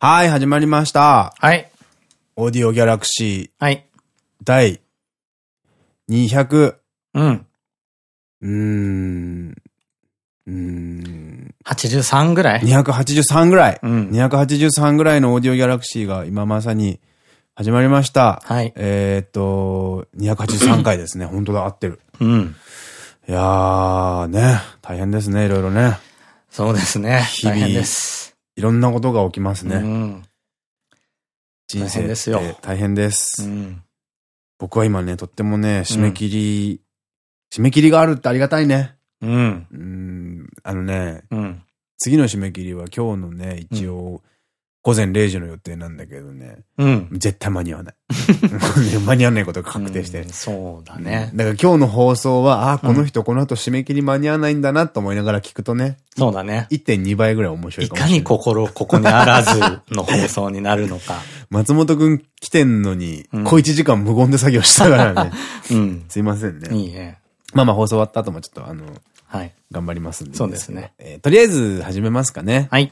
はい、始まりました。はい。オーディオギャラクシーはい。第200、うん。うーん、うーん、83ぐらい？283ぐらい、うん283ぐらいのオーディオギャラクシーが今まさに始まりました。はいえーっと、283回ですね。本当だ、合ってる。うん。いやー、ね、大変ですね、いろいろね。そうですね。日々大変です。いろんなことが起きますね。うん。人生ですよって大変です。うん。僕は今ね、とってもね、締め切り、締め切りがあるってありがたいね。うん。うーん、あのね、うん。次の締め切りは今日のね、一応、午前0時の予定なんだけどね、うん。絶対間に合わない。間に合わないことが確定してうん。そうだね。だから今日の放送は、あ、この人この後締め切り間に合わないんだなと思いながら聞くとね、そうだね。1.2倍ぐらい面白いいかかもしれない。に心ここにあらずの放送になるのか。松本くん来てんのに、うん小1時間無言で作業したからね。うん。すいませんね。いいね。まあまあ放送終わった後もちょっとあの、はい。頑張りますんで。そうですね。えーとりあえず始めますかね。はい。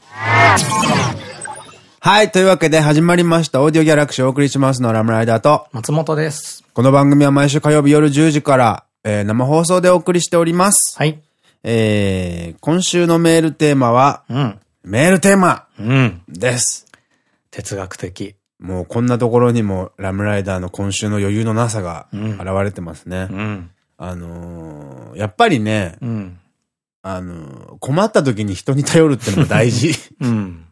はい。というわけで始まりました。オーディオギャラクシーをお送りしますのはラムライダーと、松本です。この番組は毎週火曜日夜10時から、えー生放送でお送りしております。はい。えー今週のメールテーマは、うん。メールテーマうん。です。哲学的。もうこんなところにもラムライダーの今週の余裕のなさがうん現れてますね。うん。あのーやっぱりね、うん。あのー困った時に人に頼るってのも大事。うん。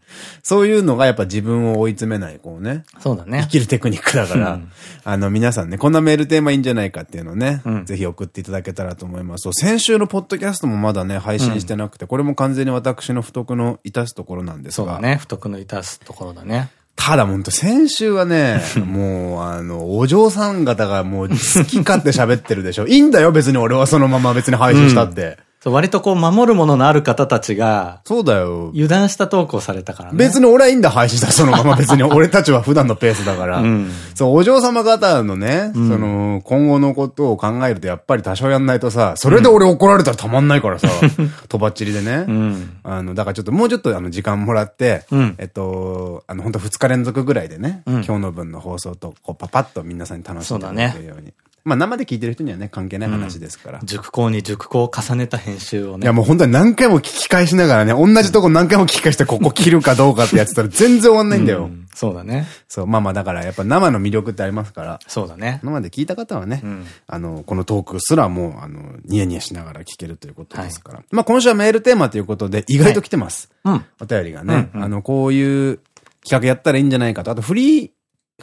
そういうのがやっぱ自分を追い詰めない、こうね。生そうだね。きるテクニックだから、うんあの、皆さんね、こんなメールテーマいいんじゃないかっていうのをね、うんぜひ送っていただけたらと思います。先週のポッドキャストもまだね、配信してなくて、これも完全に私の不徳の致すところなんですが、そうだね。不徳の致すところだね。ただほんと先週はね、もう、あの、お嬢さん方がもう好き勝手喋ってるでしょ。いいんだよ、別に俺はそのまま別に配信したって。そう割とこう守るもののある方たちがそうだよ。油断したトークをされたからね。別に俺はいいんだ、配信したそのまま別に。俺たちは普段のペースだから。うんそう、お嬢様方のね、その、今後のことを考えるとやっぱり多少やんないとさ、それで俺怒られたらたまんないからさ、とばっちりでね。うん。あの、だからちょっともうちょっとあの時間もらって、うんえっと、あの、本当2日連続ぐらいでね、うん今日の分の放送と、こう、パパッと皆さんに楽しんでもらえるように。まあ生で聞いてる人にはね、関係ない話ですから。熟考に熟考を重ねた編集をね。いやもう本当に何回も聞き返しながらね、同じとこ何回も聞き返してここ切るかどうかってやってたら全然終わんないんだよ。うんそうだね。そう、まあまあだからやっぱ生の魅力ってありますから、そうだね。生で聞いた方はね、うんあの、このトークすらもう、あの、ニヤニヤしながら聞けるということですから。まあ今週はメールテーマということで意外と来てます。うん。お便りがね、うんうんあの、こういう企画やったらいいんじゃないかと。あとフリー、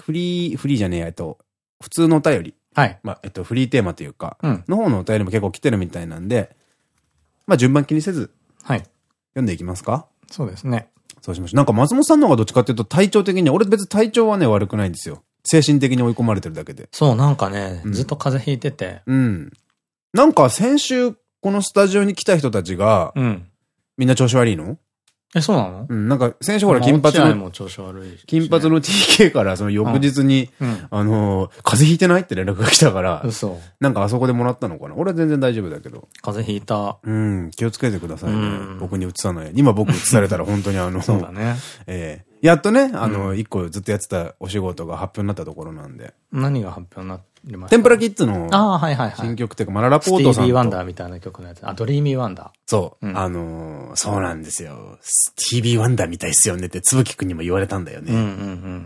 フリー、フリーじゃねえや、と、普通のお便り。はい。まあ、えっと、フリーテーマというか、うんの方のお便りも結構来てるみたいなんで、まあ順番気にせずはい。読んでいきますか？そうですね。そうしましょう。なんか松本さんの方がどっちかっていうと体調的に、俺別に体調はね悪くないんですよ。精神的に追い込まれてるだけで。そう、なんかね、うんずっと風邪ひいてて。うん。なんか先週、このスタジオに来た人たちが、うん。みんな調子悪いの？え、そうなの？うん、なんか先週ほら金髪の、落合も調子悪いし。金髪の TK からその翌日に、うん。あのー、風邪ひいてないって連絡が来たから、嘘。なんかあそこでもらったのかな？俺は全然大丈夫だけど。風邪ひいた。うん、気をつけてくださいねうん。僕に移さない。今僕移されたら本当にあの、そうだね。ええやっとね、あの、一個ずっとやってたお仕事が発表になったところなんで。何が発表になりました天ぷらキッズの。新曲っていうか、まあララポートさんと。スティービー・ワンダーみたいな曲のやつ。あ、ドリーミー・ワンダー。そう。うんあのーそうなんですよ。スティービー・ワンダーみたいっすよねって、つぶきくんにも言われたんだよね。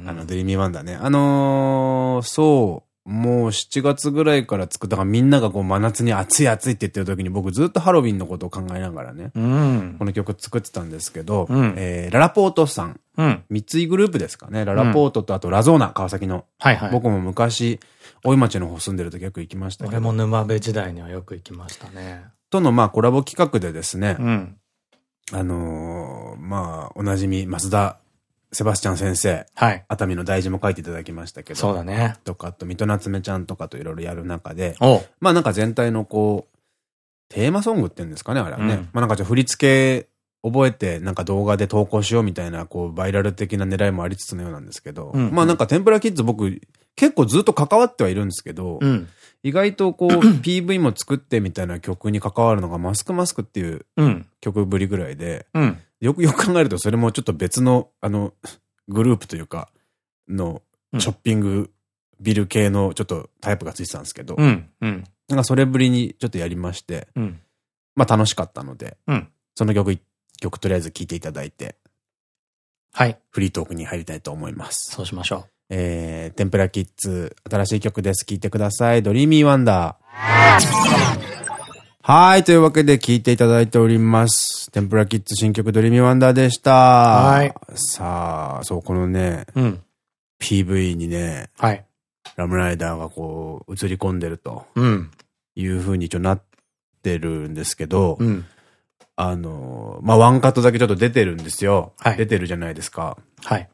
あの、ドリーミー・ワンダーね。あのーそう。もう7月ぐらいから作ったからみんながこう真夏に暑い暑いって言ってる時に僕ずっとハロウィンのことを考えながらね、うん。この曲作ってたんですけど、うんえー、ララポートさん、うん。三井グループですかね。ララポートとあとラゾーナ、川崎の。はいはい。僕も昔、大井町の方住んでる時よく行きましたけど。俺も沼部時代にはよく行きましたね。とのまあコラボ企画でですね、うん。あのーまあ、おなじみ、増田セバスチャン先生、はい。熱海の大事も書いていただきましたけど。そうだね。とか、あと、水戸夏目ちゃんとかといろいろやる中で、まあなんか全体のこう、テーマソングって言うんですかね、あれはね。うんまあなんかちょっと振り付け覚えてなんか動画で投稿しようみたいな、こう、バイラル的な狙いもありつつのようなんですけど、うんまあなんか天ぷらキッズ僕、結構ずっと関わってはいるんですけど、うん。意外とこう、PV も作ってみたいな曲に関わるのがマスクマスクっていううん。曲ぶりぐらいで、うん。よく よく考えるとそれもちょっと別の、あの、グループというか、の、ショッピングビル系のちょっとタイプがついてたんですけど、うん。うん。なんかそれぶりにちょっとやりまして、うん。まあ楽しかったので、うん。その曲一曲とりあえず聴いていただいて、はい。フリートークに入りたいと思います。そうしましょえー、テンプラキッズ、新しい曲です。聴いてください。ドリーミーワンダー。はい。というわけで聴いていただいております。テンプラキッズ新曲ドリーミーワンダーでした。はい。さあ、そう、このね、う。うん。PV にね、はい。ラムライダーがこう、映り込んでるとうん。いう風に一応なってるんですけど、うん。あの、まあ、ワンカットだけちょっと出てるんですよ。はい出てるじゃないですか。はい。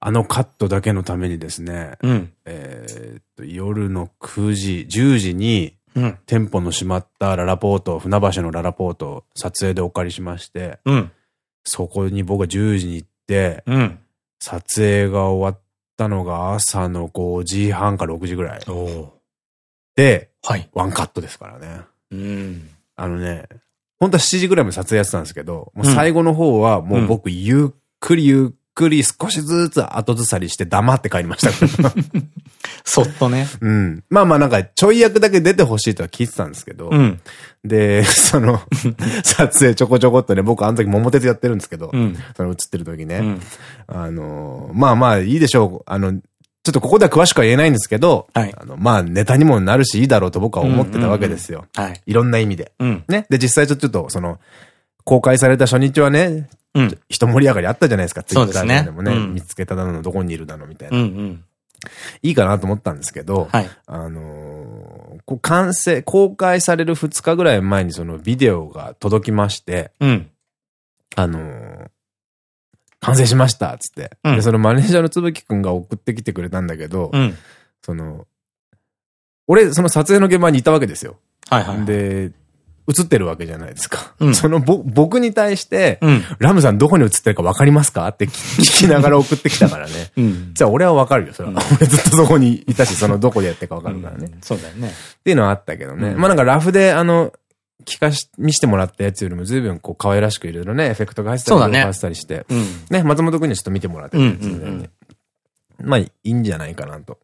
あのカットだけのためにですね、うん。えーっと、夜の9時、10時に、うん。店舗の閉まったララポート、船橋のララポートを撮影でお借りしまして、うん。そこに僕が10時に行って、うん。撮影が終わったのが朝の5時半か6時ぐらい。で、はい。ワンカットですからね。うん。あのね、本当は7時ぐらいまで撮影やってたんですけど、もううん最後の方はもう僕ゆっくりゆっくり少しずつ後ずさりして黙って帰りました。そっとね。うん。まあまあなんかちょい役だけ出てほしいとは聞いてたんですけど、うん。で、その、撮影ちょこちょこっとね、僕あの時桃鉄やってるんですけど、うん。その映ってる時ね、うん。あの、まあまあいいでしょう。あの、ちょっとここでは詳しくは言えないんですけど、はいあの、まあネタにもなるしいいだろうと僕は思ってたわけですよ。はい。いろんな意味で。うん。ね。で、実際ちょっと、その、公開された初日はね、うん。一盛り上がりあったじゃないですか、ツイッターでもね、うん見つけただのどこにいるだのみたいな。うん。うん。いいかなと思ったんですけど、はい。あのーこう完成、公開される2日ぐらい前にそのビデオが届きまして、うん。あのー完成しましたっつって、うんで、そのマネージャーのつぶきくんが送ってきてくれたんだけど、うん。その、俺、その撮影の現場にいたわけですよ。はいはい。、で、映ってるわけじゃないですか。うんそのぼ、僕に対して、うん。ラムさんどこに映ってるか分かりますか？って聞きながら送ってきたからね。うん。じゃあ俺は分かるよ、それは。うん俺ずっとそこにいたし、そのどこでやってるか分かるからね。そうだよね。ていうのはあったけどね。うんまあなんかラフで、あの、聞かし、見してもらったやつよりも随分こう可愛らしくいろいろね、エフェクトが入ってたりそうだね入ってたりして。うん。ね、松本くんにちょっと見てもらってたやつで。まあいいんじゃないかなと。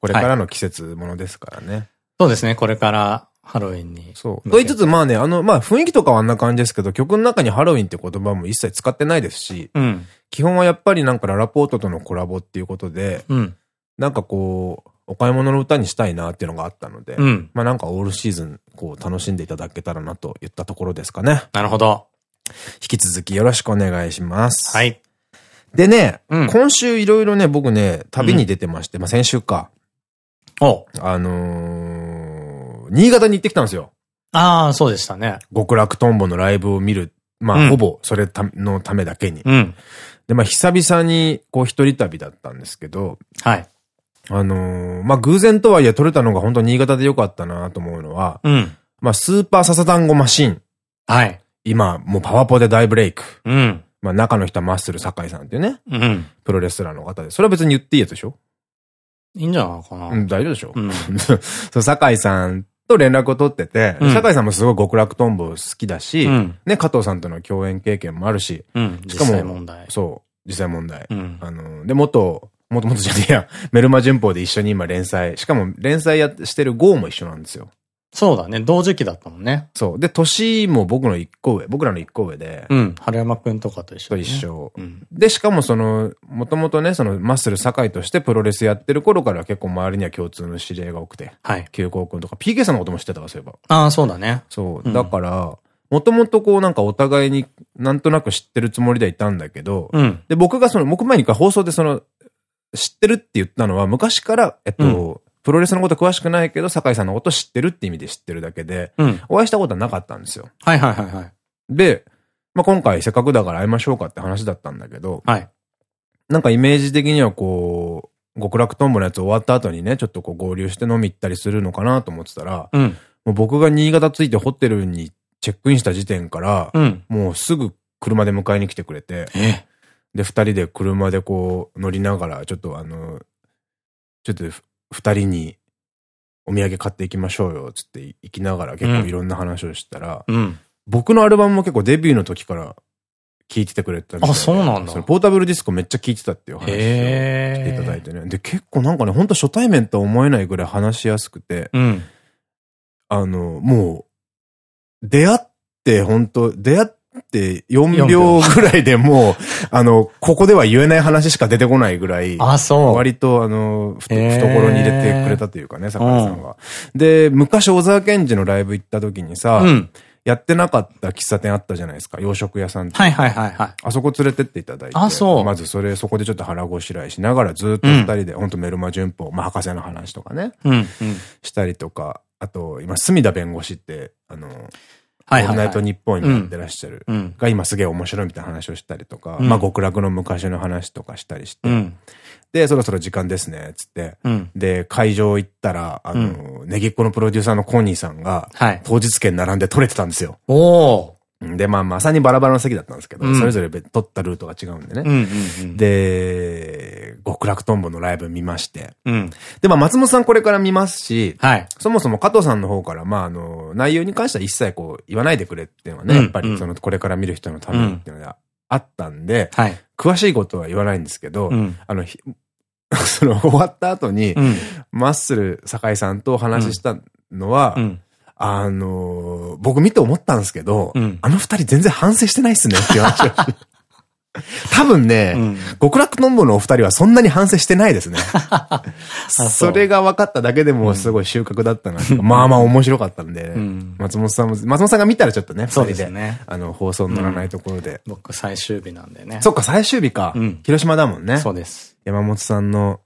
これからの季節ものですからね。そうですね。これからハロウィンに。そう。と言いつつ、まあね、あの、まあ雰囲気とかはあんな感じですけど、曲の中にハロウィンって言葉も一切使ってないですし、うん。基本はやっぱりなんかララポートとのコラボっていうことで、うん。なんかこう、お買い物の歌にしたいなっていうのがあったので、うん。まあなんかオールシーズン、こう楽しんでいただけたらなといったところですかね。なるほど。引き続きよろしくお願いします。はい。でね、うん今週いろいろね、僕ね、旅に出てまして、まあ先週か、おあのー、新潟に行ってきたんですよ。ああ、そうでしたね。極楽とんぼのライブを見る。まあ、うんほぼそれたのためだけに。うん。で、まあ、久々に、こう、一人旅だったんですけど、はい。あのーまあ、偶然とはいえ撮れたのが本当に新潟でよかったなと思うのは、うん。まあ、スーパーササダンゴマシン。はい。今、もうパワポで大ブレイク。うん。まあ、中の人はマッスル酒井さんっていうね、うん。プロレスラーの方で。それは別に言っていいやつでしょ？いいんじゃないかな。うん、大丈夫でしょ？うん。そう、酒井さんと連絡を取ってて、うん酒井さんもすごい極楽とんぼ好きだし、うん。ね、加藤さんとの共演経験もあるし、うん。実しかも。そう、実際問題。うん。あの、で、元、元々じゃねえや、メルマ旬報で一緒に今連載、しかも連載やしてる GO も一緒なんですよ。そうだね。同時期だったもんね。そう。で、年も僕の一個上、僕らの一個上で、うん。春山くんとかと一緒ね一緒。うん。で、しかもその、もともとね、その、マッスル酒井としてプロレスやってる頃から結構周りには共通の知り合いが多くて、はい。急行くんとか、PK さんのことも知ってたわ、そういえば。ああ、そうだね。そうう。んだから、もともとこうなんかお互いになんとなく知ってるつもりではいたんだけど、うん。で、僕がその、僕前に放送でその、知ってるって言ったのは、昔から、えっと、プロレスのこと詳しくないけど、酒井さんのこと知ってるって意味で知ってるだけで、うん。お会いしたことはなかったんですよ。はいはいはいはい。で、まあ、今回せっかくだから会いましょうかって話だったんだけど、はい。なんかイメージ的にはこう、極楽とんぼのやつ終わった後にね、ちょっとこう合流して飲み行ったりするのかなと思ってたら、うん。もう僕が新潟着いてホテルにチェックインした時点から、うん。もうすぐ車で迎えに来てくれて、えで、二人で車でこう乗りながら、ちょっとあの、ちょっとふ二人にお土産買っていきましょうよ、つって行きながら結構いろんな話をしたら、うん。僕のアルバムも結構デビューの時から聞いててくれてたみたいであそうなんだポータブルディスコめっちゃ聞いてたっていう話をしていただいてね。で、結構なんかね、ほんと初対面とは思えないぐらい話しやすくて、うん。あの、もう、出会って、本当出会って4秒ぐらいでもう、あの、ここでは言えない話しか出てこないぐらい、あ、そう。割とあの、懐に入れてくれたというかね、坂井さんが。で、昔小沢健二のライブ行った時にさ、うん。やってなかった喫茶店あったじゃないですか、洋食屋さんって。はいはいはいはい。あそこ連れてっていただいて。あそうまずそれ、そこでちょっと腹ごしらえしながらずっと二人で、ほんとメルマ旬報、まあ博士の話とかね、うん。うん。したりとか、あと、今、隅田弁護士って、あの、はいはい、オールナイトはい。日本にやってらっしゃる、うん。が今すげえ面白いみたいな話をしたりとか、うんまあ極楽の昔の話とかしたりして、うん。で、そろそろ時間ですね、つって。うん。で、会場行ったら、あの、ネギっ子のプロデューサーのコニーさんが、はい。当日券並んで取れてたんですよ。おー。で、まあまさにバラバラの席だったんですけど、うんそれぞれ別取ったルートが違うんでね。で、極楽とんぼのライブ見まして。うん。で、まあ松本さんこれから見ますし、はい。そもそも加藤さんの方から、まああの、内容に関しては一切こう言わないでくれっていうのはね、うんやっぱりそのこれから見る人のためにっていうのがあったんで、はい。詳しいことは言わないんですけど、うん。あの、ひ その終わった後に、うん。マッスル酒井さんとお話ししたのは、うん。あのー僕見て思ったんですけど、うんあの二人全然反省してないっすねっていう話を。多分ね、うん。極楽とんぼのお二人はそんなに反省してないですね。そうそれが分かっただけでもすごい収穫だったな。まあまあ面白かったんで、うん松本さんも、松本さんが見たらちょっとね、二そう人で、ですね。あの、放送に乗らないところで。僕最終日なんでね。そっか、最終日か。うん広島だもんね。そうです。山本さんの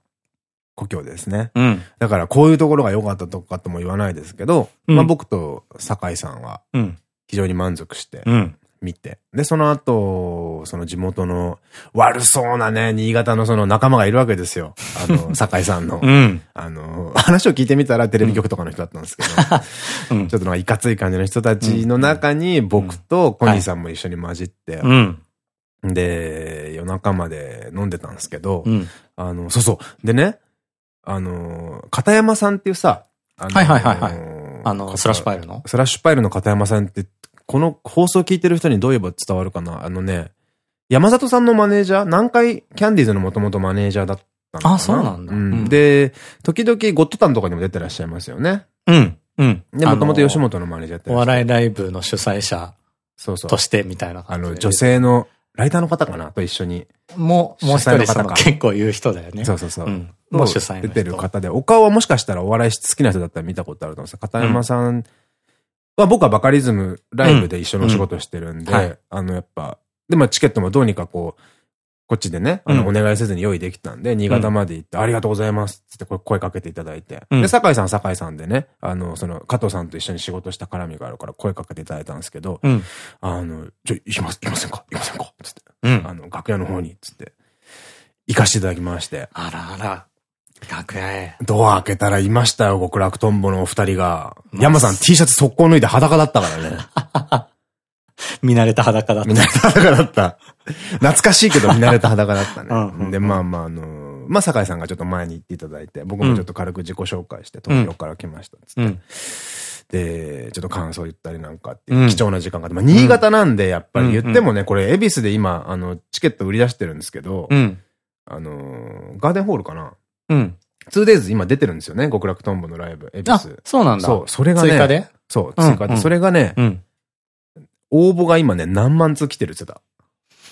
故郷ですね。うん。だからこういうところが良かったとかとも言わないですけど、うんまあ僕と酒井さんはうん。非常に満足してうん。見て。で、その後、その地元の悪そうなね、新潟のその仲間がいるわけですよ。あの、酒井さんの。うん。あの、話を聞いてみたらテレビ局とかの人だったんですけど、うんちょっとなんかいかつい感じの人たちの中に僕とコニーさんも一緒に混じって、うん。で、夜中まで飲んでたんですけど、うん。あの、そうそう。でね、あの、片山さんっていうさ、はいはいはいはいあの、スラッシュパイルの？スラッシュパイルの片山さんって、この放送聞いてる人にどう言えば伝わるかな？あのね、山里さんのマネージャー南海キャンディーズのもともとマネージャーだったのかな？あそうなんだうんで、時々ゴッドタンとかにも出てらっしゃいますよね。うん。うん。で、もともと吉本のマネージャーやってお笑いライブの主催者そうそうと。してみたいなあ感じで。の、女性のライターの方かな？と一緒に。もう、もう一人その結構言う人だよね。そうそうそう。うん。ともう主催の人。出てる方で、お顔はもしかしたらお笑い好きな人だったら見たことあると思うんですよ。片山さんは僕はバカリズムライブで一緒のお仕事してるんで、あのやっぱ、でもチケットもどうにかこう、こっちでね、あの、うんお願いせずに用意できたんで、新潟まで行って、ありがとうございますって声かけていただいて。うんで、酒井さん、酒井さんでね、あの、その、加藤さんと一緒に仕事した絡みがあるから声かけていただいたんですけど、うん。あの、ちょ、行きます、行きませんか？行きませんか？つって、うん。あの、楽屋の方に、つって、行かせていただきまして。あらあら。楽屋へ。ドア開けたらいましたよ、極楽とんぼのお二人が。まあ山さん T シャツ速攻脱いで裸だったからね。見慣れた裸だった。見慣れた裸だった。懐かしいけど 見慣れた裸だったね。んで、まあまあ、あの、まあ、酒井さんがちょっと前に行っていただいて、僕もちょっと軽く自己紹介して、東京から来ましたっつって。うん。で、ちょっと感想言ったりなんかっていううん貴重な時間があって、まあ、新潟なんで、やっぱり言ってもね、これ、恵比寿で今、あの、チケット売り出してるんですけど、うん。あの、ガーデンホールかなうん。2days 今出てるんですよね、極楽とんぼのライブ、恵比あ寿。、そうなんだ。そう、それがね、追加で？そう、うん追加で。うんそれがね、うん。応募が今ね、何万通来てるって言って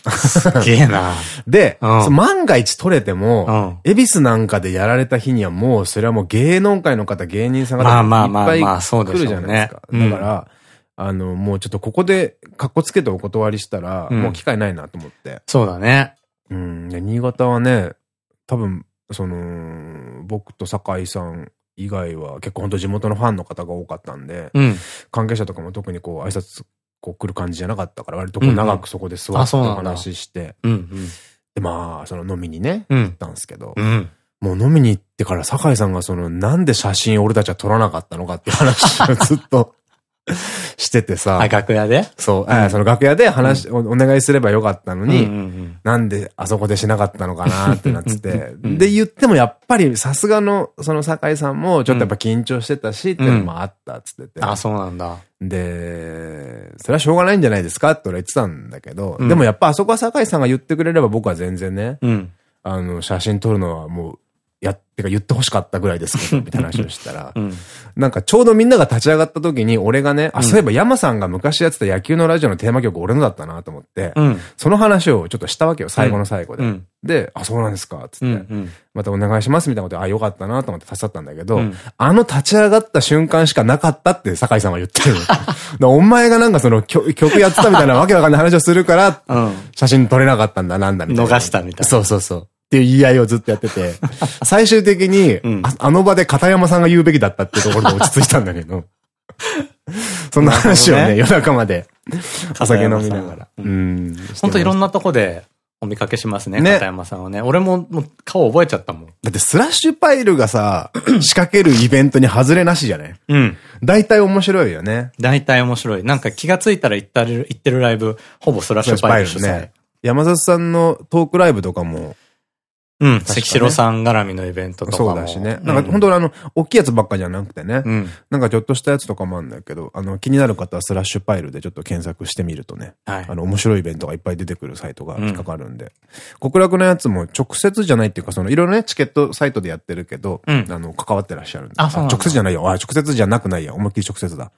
すげえな。た。で、万が一取れてうも、ん。恵比寿なんかでやられた日にはもう、それはもう芸能界の方、芸人さんがいっぱい来るじゃないですか。。うんだから、あの、もうちょっとここで、カッコつけてお断りしたら、うんもう機会ないなと思って。そうだね。うん。で新潟はね、多分、その、僕と酒井さん以外は結構本当地元のファンの方が多かったんで、うん。関係者とかも特にこう挨拶こう来る感じじゃなかったから、割とこう長くそこで座って話しして、うん。で、まあ、その飲みにね、うん。行ったんですけど、うん。もう飲みに行ってから酒井さんがその、なんで写真俺たちは撮らなかったのかっていう話をずっと しててさあ、。楽屋で？そう、あその楽屋で話、おお願いすればよかったのに、なんであそこでしなかったのかなってなってて。うんで、言ってもやっぱりさすがのその酒井さんもちょっとやっぱ緊張してたし、っていうのもあったっつってて。あ、そうなんだ。で、それはしょうがないんじゃないですかって俺言ってたんだけど、うんでもやっぱあそこは酒井さんが言ってくれれば僕は全然ね、うん。あの、写真撮るのはもう、やってか言って欲しかったぐらいですけど、みたいな話をしたら、うん。なんかちょうどみんなが立ち上がった時に俺がね、あ、そういえば山さんが昔やってた野球のラジオのテーマ曲俺のだったなと思って、うん。その話をちょっとしたわけよ、最後の最後で。うん。で、あ、そうなんですか、つって、うん。うん。またお願いしますみたいなことで、あ、よかったなと思って立ち去ったんだけど、うんあの立ち上がった瞬間しかなかったって酒井さんは言ってる お前がなんかその曲曲やってたみたいなわけわかんない話をするから、うん。写真撮れなかったんだ、なんだみたいな。逃したみたいなそうそうそう。っていう言い合いをずっとやってて、最終的に、うんああの場で片山さんが言うべきだったっていうところで落ち着いたんだけど、そんな話をね、なる夜中まで、お酒飲みながら。んん。本当いろんな。なとこでお見かけしますね、ね片山さんはね。俺ももう顔覚えちゃったもん。だってスラッシュパイルがさ、仕掛けるイベントに外れなしじゃないうん。大体面白いよね。大体面白い。なんか気がついたら行ったる、行ってるライブ、ほぼスラッシュパイル主催。ね。山里さんのトークライブとかもうん。関城さん絡みのイベントとかも。そうだしね。なんか本当にあの、大きいやつばっかじゃなくてね。うん。なんかちょっとしたやつとかもあるんだけど、あの、気になる方はスラッシュパイルでちょっと検索してみるとね。はいあ。の、面白いイベントがいっぱい出てくるサイトが引っかかるんで。極楽のやつも直接じゃないっていうか、その、いろいろね、チケットサイトでやってるけど、うんあの、関わってらっしゃるんで。あそう直接じゃないよ。あ、直接じゃなくないや。思いっきり直接だ。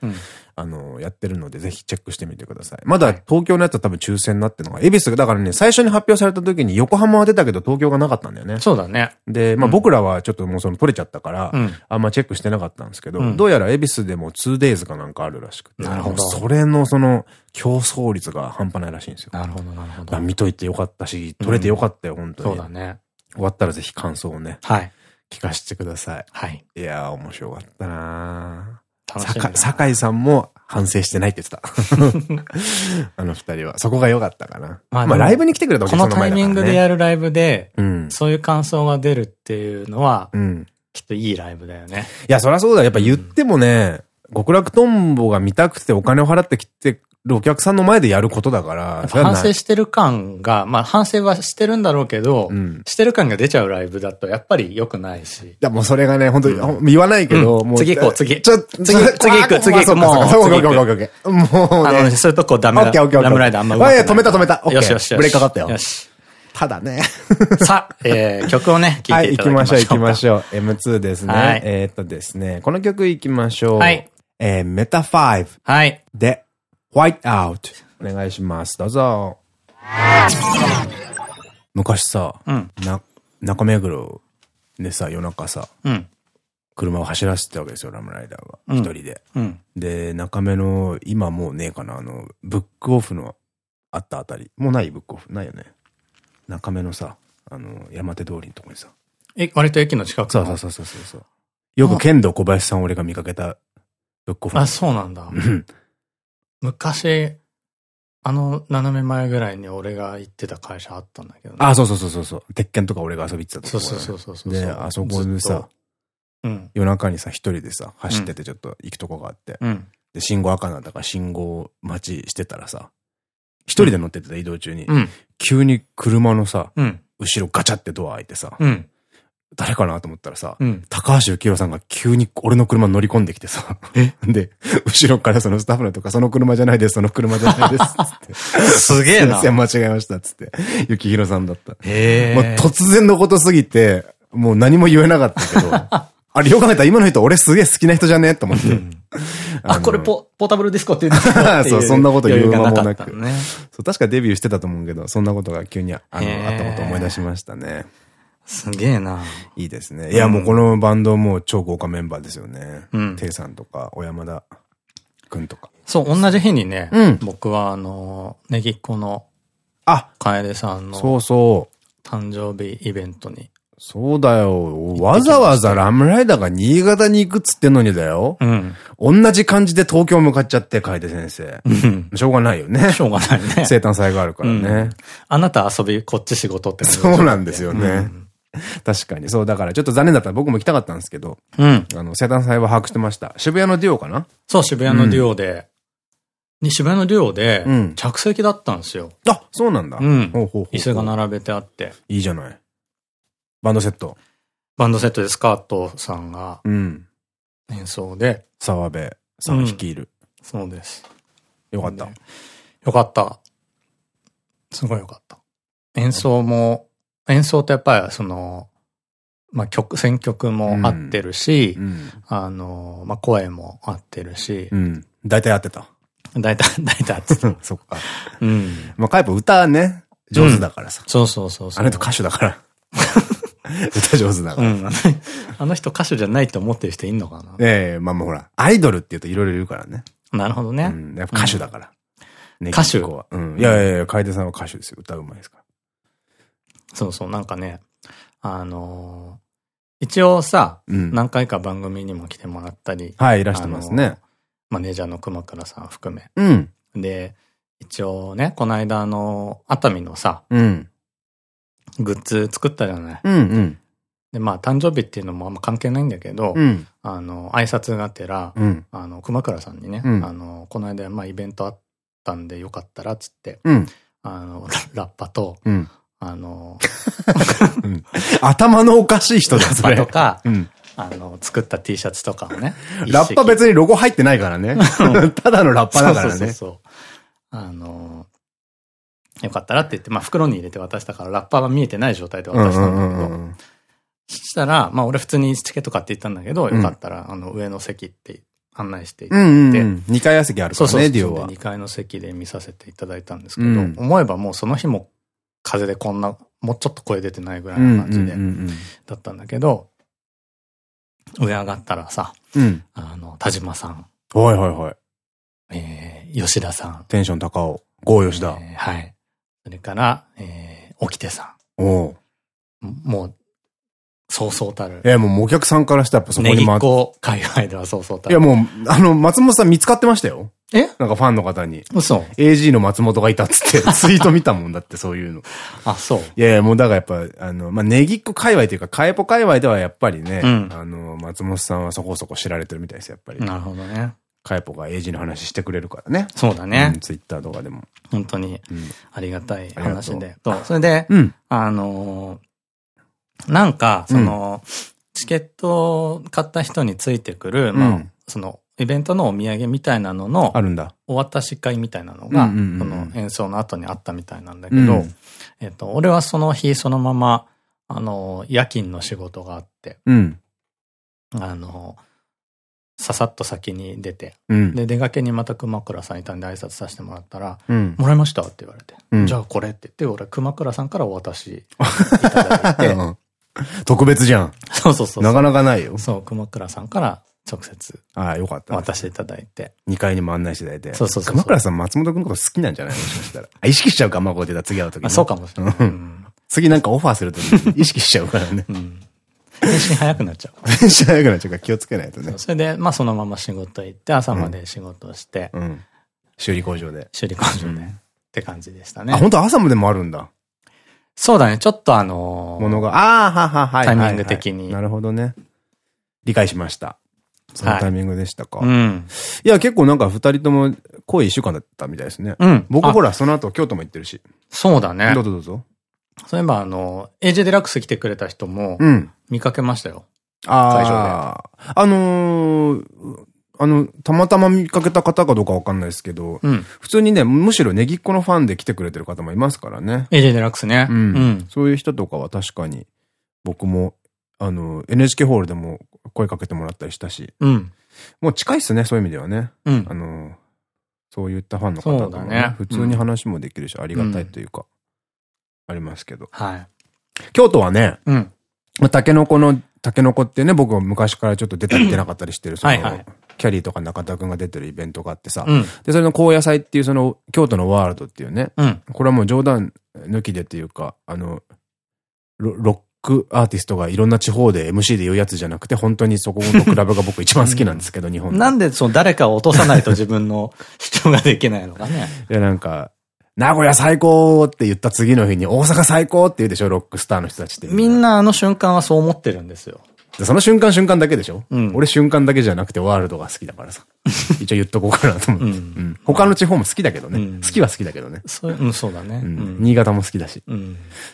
うん。あの、やってるので、ぜひチェックしてみてください。まだ東京のやつは多分抽選になってるのが、恵比寿が、だからね、最初に発表された時に横浜は出たけど東京がなかったんだよね。そうだね。で、まあうん僕らはちょっともうその取れちゃったから、うんあんまチェックしてなかったんですけど、うんどうやら恵比寿でも 2days かなんかあるらしくて、なるほどそれのその競争率が半端ないらしいんですよ。なるほど、なるほど。見といてよかったし、取れてよかったよ、本当に。そうだね。終わったらぜひ感想をね、はい。聞かせてください。はい。いやー、面白かったな酒酒井さんも反省してないって言ってた。あの二人は。そこが良かったかな。まあ、まあライブに来てくれたおこのタイミングでやるライブで、うん。そういう感想が出るっていうのは、うん。きっといいライブだよね。いや、そりゃそうだ。やっぱ言ってもね、極楽とんぼが見たくてお金を払ってきてるお客さんの前でやることだから、反省してる感が、まあ反省はしてるんだろうけど、うんしてる感が出ちゃうライブだとやっぱり良くないし。いや、もうそれがね、本当に、ほん言わないけど、もう。うん次行こう次ちょ、次次行く次行くもうそう、オッケー次行くオッケーオッケーオッケー。もうあの。そういうとこダメだ。オッケーオッケーオッケーラムライダーあんま上手くない止めた止めたよしよしよし。ブレーキかかったよよし。ただね。さあ、えー、曲をね、聴 はいい、ていただ行きましょう行きまょしょう。M2 ですね。はいえーっとですね、この曲行きましょう。はい。えー、メタ5う。はい。で、White Out。お願いします。どうぞ。昔さ、うん。な、中目黒でさ、夜中さ、うん。車を走らせてたわけですよ、ラムライダーが。うん一人で。うん。で、中目の、今もうねえかな、あの、ブックオフのあったあたり。もうないブックオフ。ないよね。中目のさ、あの、山手通りのとこにさ。え、割と駅の近くそうそうそうそうそう。よく剣道小林さん俺が見かけたブックオフ。あ、そうなんだ。うん昔、あの、斜め前ぐらいに俺が行ってた会社あったんだけどね。あ、そうそうそうそうそう。鉄拳とか俺が遊び行ってたとこそうそうそうそうそう。で、あそこでさと、うん。夜中にさ、一人でさ、走っててちょっと行くとこがあって。うん。で、信号赤なんだから信号待ちしてたらさ、一人で乗っててた移動中に、うん。急に車のさ、うん。後ろガチャってドア開いてさ、うん。誰かなと思ったらさ、うん。高橋幸宏さんが急に俺の車に乗り込んできてさ、で、後ろからそのスタッフのとか、その車じゃないです、その車じゃないです、つって。すげえな間違えました、つって。幸宏さんだった。へもう突然のことすぎて、もう何も言えなかったけど、あれよく考えたら今の人俺すげえ好きな人じゃねと思って。あ、これのポ、ポータブルディスコって言うんそうそんなこと言う間もなく。そう、確かデビューしてたと思うけど、そんなことが急にあの、あったことを思い出しましたね。すげえな。いいですね。いや、もうこのバンドもう超豪華メンバーですよね。うんテイさんとか、小山田くんとか。そう、同じ日にね、うん僕はあの、ネギっ子のあ、楓さんのそうそう。誕生日イベントに。そうだよ。わざわざラムライダーが新潟に行くっつってんのにだよ。うん。同じ感じで東京向かっちゃって、楓先生。うん。しょうがないよねし。ょうがないね。生誕祭があるからね。あなた遊び、こっち仕事ってそうなんですよね。うん 確かに。そう、だからちょっと残念だったら僕も行きたかったんですけど、うん。あの、生誕祭は把握してました。渋谷のデュオかな？そう、渋谷のデュオで、に渋谷のデュオで、着席だったんですよ。あ、そうなんだ。うん。椅子が並べてあって。いいじゃない。バンドセット？バンドセットでスカートさんが、うん。演奏で。澤部さん率いる。そうです。よかった。よかった。すごいよかった。演奏も、演奏ってやっぱりその、まあ曲、選曲も合ってるし、うんうん、あの、まあ声も合ってるし。うん。大体合ってた。大体、大体合ってた。そっか。うん。まあカイポ歌ね、上手だからさ。そうそうそうあの人歌手だから。歌上手だから。うん。あの人歌手じゃないって思ってる人いんのかなええまあまあほら、アイドルって言うといろいろいるからね。なるほどね。うん。やっぱ歌手だから。歌手は。うん。いやいやいや、楓さんは歌手ですよ。歌うまいですから。そうそう、なんかね、あのー、一応さ、うん、何回か番組にも来てもらったり。はい、いらしてますね。マネージャーの熊倉さん含め。うん。で、一応ね、この間あの、熱海のさ、うん。グッズ作ったじゃない。うんうん。で、まあ、誕生日っていうのもあんま関係ないんだけど、うん、あの、挨拶がてら、うん、あの、熊倉さんにね、うん、あの、この間、まあ、イベントあったんでよかったら、つって、あの、ラッパと、あの、頭のおかしい人だ、それ。とか、あの、作った T シャツとかをね。ラッパ別にロゴ入ってないからね。ただのラッパだからね。そうそうそうあの、よかったらって言って、まあ袋に入れて渡したから、ラッパーは見えてない状態で渡したんだけど、そしたら、まあ俺普通にチケット買って行ったんだけど、よかったら、あの上の席って案内していって。2階席あるからね、ディオは。2階の席で見させていただいたんですけど、思えばもうその日も風でこんな、もうちょっと声出てないぐらいの感じで、だったんだけど、上上がったらさ、あの、田島さん。はいはいはい。えー、吉田さん。テンション高尾。郷吉田。はい。それから、えー、沖手さん。おもう、そうそうたる。え、もうお客さんからしてやっぱそこに回って。海外ではそうそうたる。いやもう、あの、松本さん見つかってましたよ。え？なんかファンの方に。嘘 ?AG の松本がいたっつって ツイート見たもんだってそういうの。あ、そう。いやいや、もうだからやっぱ、あの、まあ、ネギっ子界隈というか、カエポ界隈ではやっぱりね、うん、あの、松本さんはそこそこ知られてるみたいですやっぱり。なるほどね。カエポが AG の話してくれるからね。そうだね。ツイッターとかでも。本当に、ありがたい話で。そう。それで、あのなんか、その、チケットを買った人についてくる、まあ、その、イベントのお土産みたいなのの、あるんだ。お渡し会みたいなのが、その演奏の後にあったみたいなんだけど、えっと、俺はその日そのまま、あの、夜勤の仕事があって、あの、ささっと先に出て、うん、で、出がけにまた熊倉さんいたんで挨拶させてもらったら、うん、もらいましたって言われて、うん、じゃあこれって言って、俺熊倉さんからお渡しいただいて、特別じゃん。そうそうそう。なかなかないよ。そう、熊倉さんから直接。ああ、よかった。渡していただいて。2階にも案内していただいて。そうそうそう。熊倉さん松本くんのこと好きなんじゃない もしかしたら。あ、意識しちゃうか、まあ、こう出た次会うときあ、そうかもしれない。次なんかオファーするときに意識しちゃうからね。返信早くなっちゃう。返信早くなっちゃうから気をつけないとね。それで、まあそのまま仕事行って、朝まで仕事して。うん。修理工場で。修理工場で。って感じでしたね。あ、本当朝までもあるんだ。そうだね、ちょっとあのものが、ああ、はははい。タイミング的に。なるほどね。理解しました。そのタイミングでしたか。うん。いや、結構なんか二人とも濃い一週間だったみたいですね。うん。僕ほら、その後京都も行ってるし。そうだね。どうぞどうぞ。そういえば、あの、AJ デラックス来てくれた人も、うん。見かけましたよ。ああ。会場で。あのー、あの、たまたま見かけた方かどうかわかんないですけど、うん、普通にね、むしろネギっ子のファンで来てくれてる方もいますからね。AJ デラックスね。うん。うん、そういう人とかは確かに、僕も、あの、NHK ホールでも声かけてもらったりしたし、うん。もう近いっすね、そういう意味ではね。うん。あの、そういったファンの方とね、ね普通に話もできるし、ありがたいというか、ありますけど。はい。京都はね、うん。タケノコの、タケノコってね、僕は昔からちょっと出たり出なかったりしてる、その、キャリーとか中田くんが出てるイベントがあってさ、うん、で、それの高野菜っていうその、京都のワールドっていうね、うん、これはもう冗談抜きでっていうか、あの、ロロックアーティストがいろんな地方で MC で言うやつじゃなくて、本当にそこのクラブが僕一番好きなんですけど、日本なんでその誰かを落とさないと自分の主張ができないのかね。いや、なんか、名古屋最高って言った次の日に大阪最高って言うでしょ、ロックスターの人たちって。みんなあの瞬間はそう思ってるんですよ。その瞬間瞬間だけでしょ？うん、俺瞬間だけじゃなくてワールドが好きだからさ。一応言っとこうかなと思って。うん、他の地方も好きだけどね。うん、好きは好きだけどね。そう、うん、そうだね。新潟も好きだし。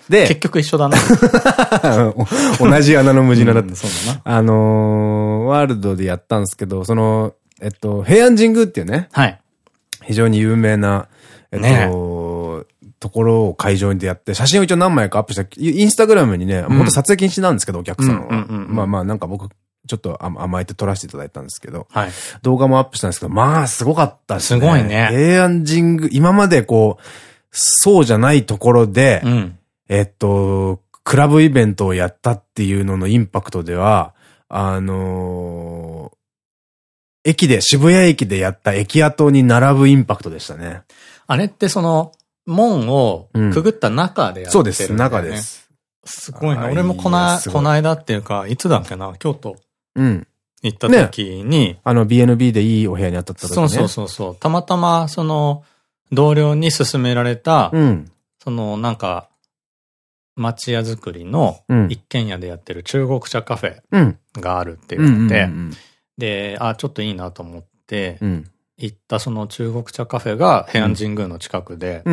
で、結局一緒だな。同じ穴の無地なだって。そうだな。あのー、ワールドでやったんですけど、その、えっと、平安神宮っていうね。はい。非常に有名な、えっと、ねところを会場でやって、写真を一応何枚かアップした、インスタグラムにね、もっと撮影禁止なんですけど、お客さんは。まあまあ、なんか僕、ちょっと甘えて撮らせていただいたんですけど、はい、動画もアップしたんですけど、まあ、すごかったですね。すごいね。平安神宮、今までこう、そうじゃないところで、うん、えっと、クラブイベントをやったっていうののインパクトでは、あのー、駅で、渋谷駅でやった駅跡に並ぶインパクトでしたね。あれってその、門をくぐった中でやってる、ね、そうです、中です。すごいな。俺もこな、この間っていうか、いつだっけな、京都。うん。行った時に、ね、あの BNB でいいお部屋にあった時、ね、そうそうそうそう。たまたま、その、同僚に勧められた、うん、その、なんか、町屋作りの一軒家でやってる中国茶カフェがあるって言って、で、あ、ちょっといいなと思って、うん、行ったその中国茶カフェが平安神宮の近くで、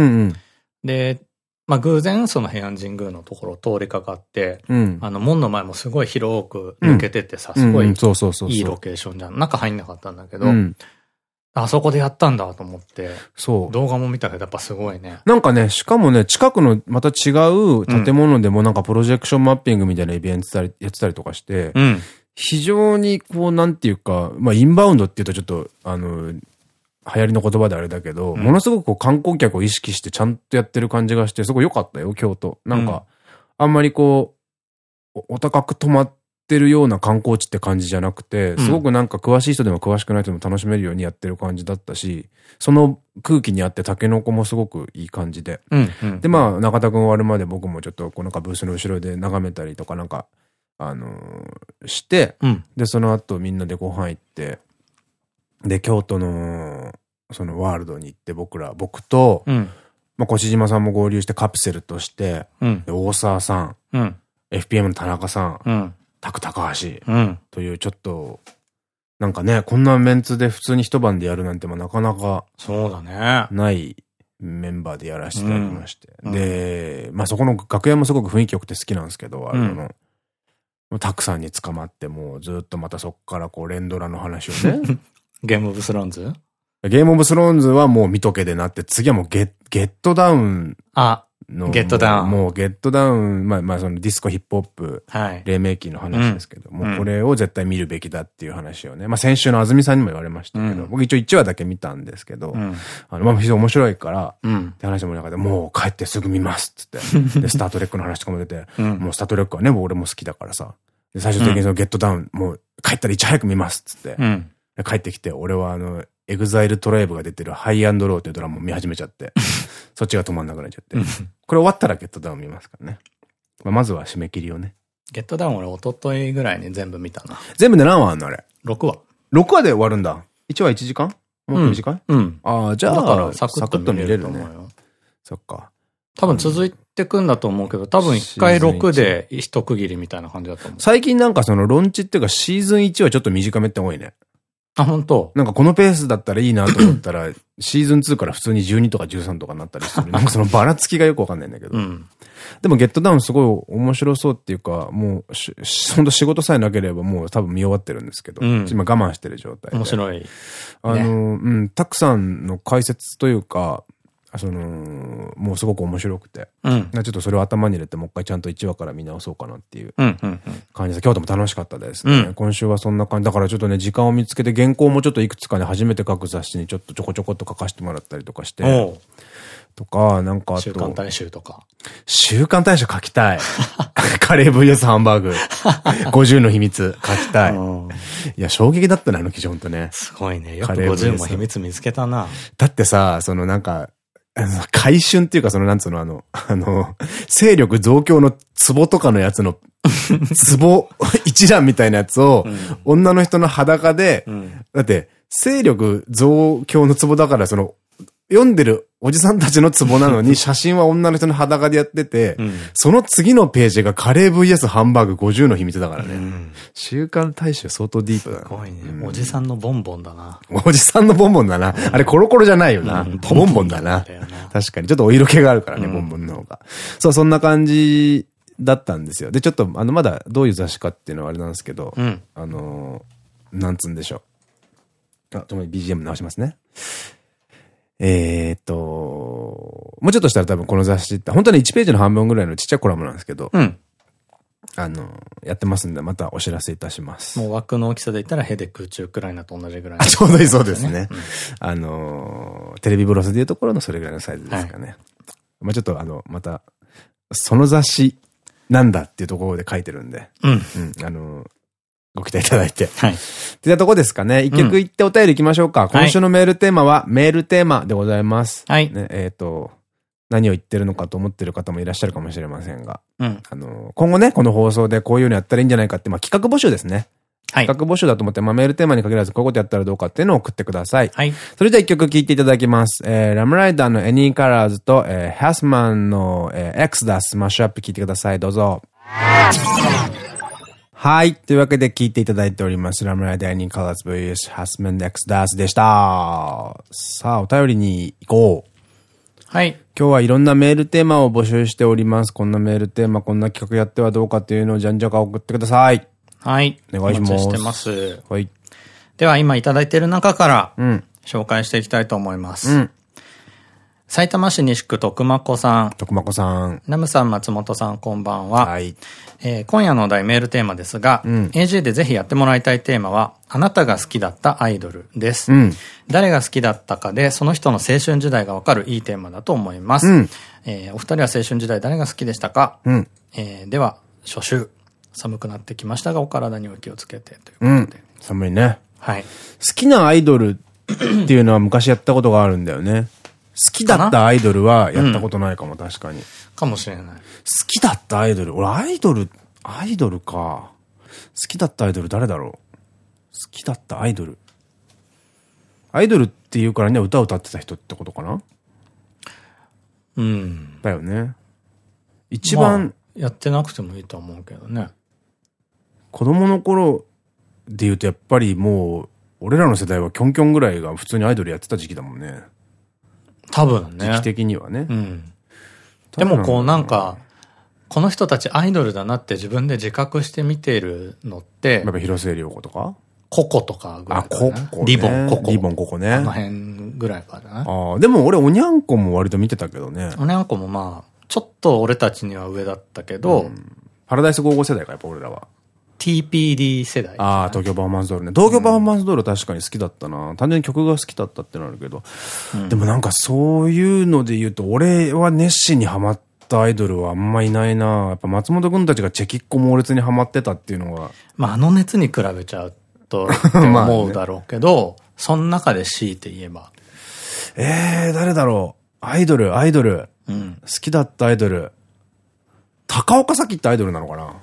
で、まあ偶然その平安神宮のところを通りかかって、うん、あの門の前もすごい広く抜けててさ、すごいいいロケーションじゃん。中入んなかったんだけど、うん、あそこでやったんだと思って、そう。動画も見たけどやっぱすごいね。なんかね、しかもね、近くのまた違う建物でもなんかプロジェクションマッピングみたいなイベントやってたりとかして、うん、非常にこうなんていうか、まあインバウンドっていうとちょっと、あの、流行りの言葉であれだけど、うん、ものすごくこう観光客を意識してちゃんとやってる感じがして、すごい良かったよ、京都。なんか、あんまりこう、お高く泊まってるような観光地って感じじゃなくて、すごくなんか詳しい人でも詳しくない人でも楽しめるようにやってる感じだったし、その空気にあってタケノコもすごくいい感じで。で、まあ、中田くん終わるまで僕もちょっとこのかブースの後ろで眺めたりとかなんか、あのー、して、うん、で、その後みんなでご飯行って、で、京都の、そのワールドに行って僕ら、僕と、うん、まあ、越島さんも合流してカプセルとして、うん、大沢さん、うん、FPM の田中さん、うん、タク高橋、というちょっと、なんかね、こんなメンツで普通に一晩でやるなんて、なかなか、そうだね。ないメンバーでやらせていただきまして。で、まあそこの楽屋もすごく雰囲気良くて好きなんですけど、ワールドの。たくさんに捕まって、もうずっとまたそこからこう連ドラの話をね、ゲームオブスローンズゲームオブスローンズはもう見とけでなって、次はもうゲゲットダウンあ、ゲットダウン。もうゲットダウン、まあまあそのディスコヒップホップ、はい、黎明期の話ですけど、もうこれを絶対見るべきだっていう話をね、まあ先週の安住さんにも言われましたけど、うん、僕一応1話だけ見たんですけど、うん、あの、まあ非常に面白いから、うん、って話も中で、もう帰ってすぐ見ますっつって、で、スタートレックの話とかも出て、もうスタートレックはね、俺も好きだからさ、で最終的にそのゲットダウン、もう帰ったらいち早く見ますっつって、帰ってきて、俺はあの、エグザイルトライブが出てるハイアンドローっていうドラマを見始めちゃって、そっちが止まんなくなっちゃって。これ終わったらゲットダウン見ますからね。まあ、まずは締め切りをね。ゲットダウン俺一昨日ぐらいに全部見たな。全部で何話あんのあれ ?6 話。6話で終わるんだ。1話1時間？もっと短いうん。ああ、じゃあ、だからサクッと見れるね。そっか。多分続いてくんだと思うけど、多分一回6で一区切りみたいな感じだと思う。最近なんかそのロンチっていうかシーズン1はちょっと短めって多いね。あ、本当？なんかこのペースだったらいいなと思ったら、シーズン2から普通に12とか13とかになったりする。なんかそのばらつきがよくわかんないんだけど。うん、でもゲットダウンすごい面白そうっていうか、もうし、ほんと仕事さえなければもう多分見終わってるんですけど、うん、今我慢してる状態で。面白い。あの、ね、うん、たくさんの解説というか、その、もうすごく面白くて。うん、ちょっとそれを頭に入れて、もう一回ちゃんと1話から見直そうかなっていう感じで、京都も楽しかったですね。うん、今週はそんな感じ。だからちょっとね、時間を見つけて、原稿もちょっといくつかね、初めて書く雑誌にちょっとちょこちょこっと書かせてもらったりとかして。とか、なんかあと。週刊大衆とか。週刊大衆書きたい。カレー VS ハンバーグ。50の秘密書きたい。いや、衝撃だったな、あの記事ほんとね。すごいね。よく50も秘密見つけたな。だってさ、そのなんか、回春っていうか、その、なんつうの、あの、あの、勢力増強の壺とかのやつの、壺一覧みたいなやつを、女の人の裸で、だって、勢力増強の壺だから、その、読んでるおじさんたちのツボなのに、写真は女の人の裸でやってて、うん、その次のページがカレー VS ハンバーグ50の秘密だからね。うん、週刊大衆相当ディープだな。すごいね。おじさんのボンボンだな。おじさんのボンボンだな。あれコロコロじゃないよな。ボンボンだな。確かに。ちょっとお色気があるからね、ボンボンの方が。そう、そんな感じだったんですよ。で、ちょっと、あの、まだどういう雑誌かっていうのはあれなんですけど、あの、なんつうんでしょう。あ、ともに BGM 直しますね。えー、っと、もうちょっとしたら多分この雑誌って、本当に1ページの半分ぐらいのちっちゃいコラムなんですけど、うん、あの、やってますんで、またお知らせいたします。もう枠の大きさで言ったらヘデ空中クライナと同じぐらい、ね、ちょうどいいそうですね。うん、あの、テレビブロスでいうところのそれぐらいのサイズですかね。はい、まあちょっとあの、また、その雑誌なんだっていうところで書いてるんで、うん。うん、あの、ご期待いただいて。はい。ってなとこですかね。一曲言ってお便り行きましょうか。うん、今週のメールテーマは、メールテーマでございます。はい。ね、えっ、ー、と、何を言ってるのかと思ってる方もいらっしゃるかもしれませんが。うん。あの、今後ね、この放送でこういうのやったらいいんじゃないかって、まあ企画募集ですね。はい。企画募集だと思って、まあメールテーマに限らずこういうことやったらどうかっていうのを送ってください。はい。それでは一曲聴いていただきます。えー、ラムライダーのエニーカラーズと、えー、ハスマンの、えー、エクスダスマッシュアップ聴いてください。どうぞ。はい。というわけで聞いていただいております。ラムライダーニンカラーズ VS ハスメンデックスダースでした。さあ、お便りに行こう。はい。今日はいろんなメールテーマを募集しております。こんなメールテーマ、こんな企画やってはどうかっていうのをじゃんじゃか送ってください。はい。お願いします。してます。はい。では今いただいている中から、うん、紹介していきたいと思います。うん。埼玉市西区徳間子さん。徳間子さん。ナムさん、松本さん、こんばんは。はい。えー、今夜のお題メールテーマですが、うん、AG でぜひやってもらいたいテーマは、あなたが好きだったアイドルです。うん、誰が好きだったかで、その人の青春時代がわかるいいテーマだと思います。うん、えー、お二人は青春時代誰が好きでしたか、うん、えー、では、初秋。寒くなってきましたが、お体にお気をつけてということで。寒いね。はい。好きなアイドルっていうのは昔やったことがあるんだよね。好きだったアイドルはやったことないかも、確かに。かもしれない。好きだったアイドル？俺、アイドル、アイドルか。好きだったアイドル誰だろう？好きだったアイドル。アイドルっていうからね、歌歌ってた人ってことかな？うん。だよね。一番、まあ、やってなくてもいいと思うけどね。子供の頃で言うとやっぱりもう、俺らの世代はキョンキョンぐらいが普通にアイドルやってた時期だもんね。多分ね。時期的にはね。うん。でもこうなんか、この人たちアイドルだなって自分で自覚して見てるのって、やっぱ広末涼子とか？ココとかぐらい、ね。あ、ココ、リボン、ココ。リボン、ココね。あの辺ぐらいかな。ああ、でも俺おにゃんこも割と見てたけどね。おにゃんこもまあ、ちょっと俺たちには上だったけど、うん、パラダイス55世代か、やっぱ俺らは。TPD 世代、ね、ああ、東京パフォーマンスドールね。東京パフォーマンスドール確かに好きだったな。単純に曲が好きだったってなるけど。うん、でもなんかそういうので言うと、俺は熱心にハマったアイドルはあんまいないな。やっぱ松本くんたちがチェキッコ猛烈にハマってたっていうのが。まああの熱に比べちゃうと 思うだろうけど、ね、その中で強いて言えば。ええー、誰だろう。アイドル、アイドル。うん、好きだったアイドル。高岡早紀ってアイドルなのかな？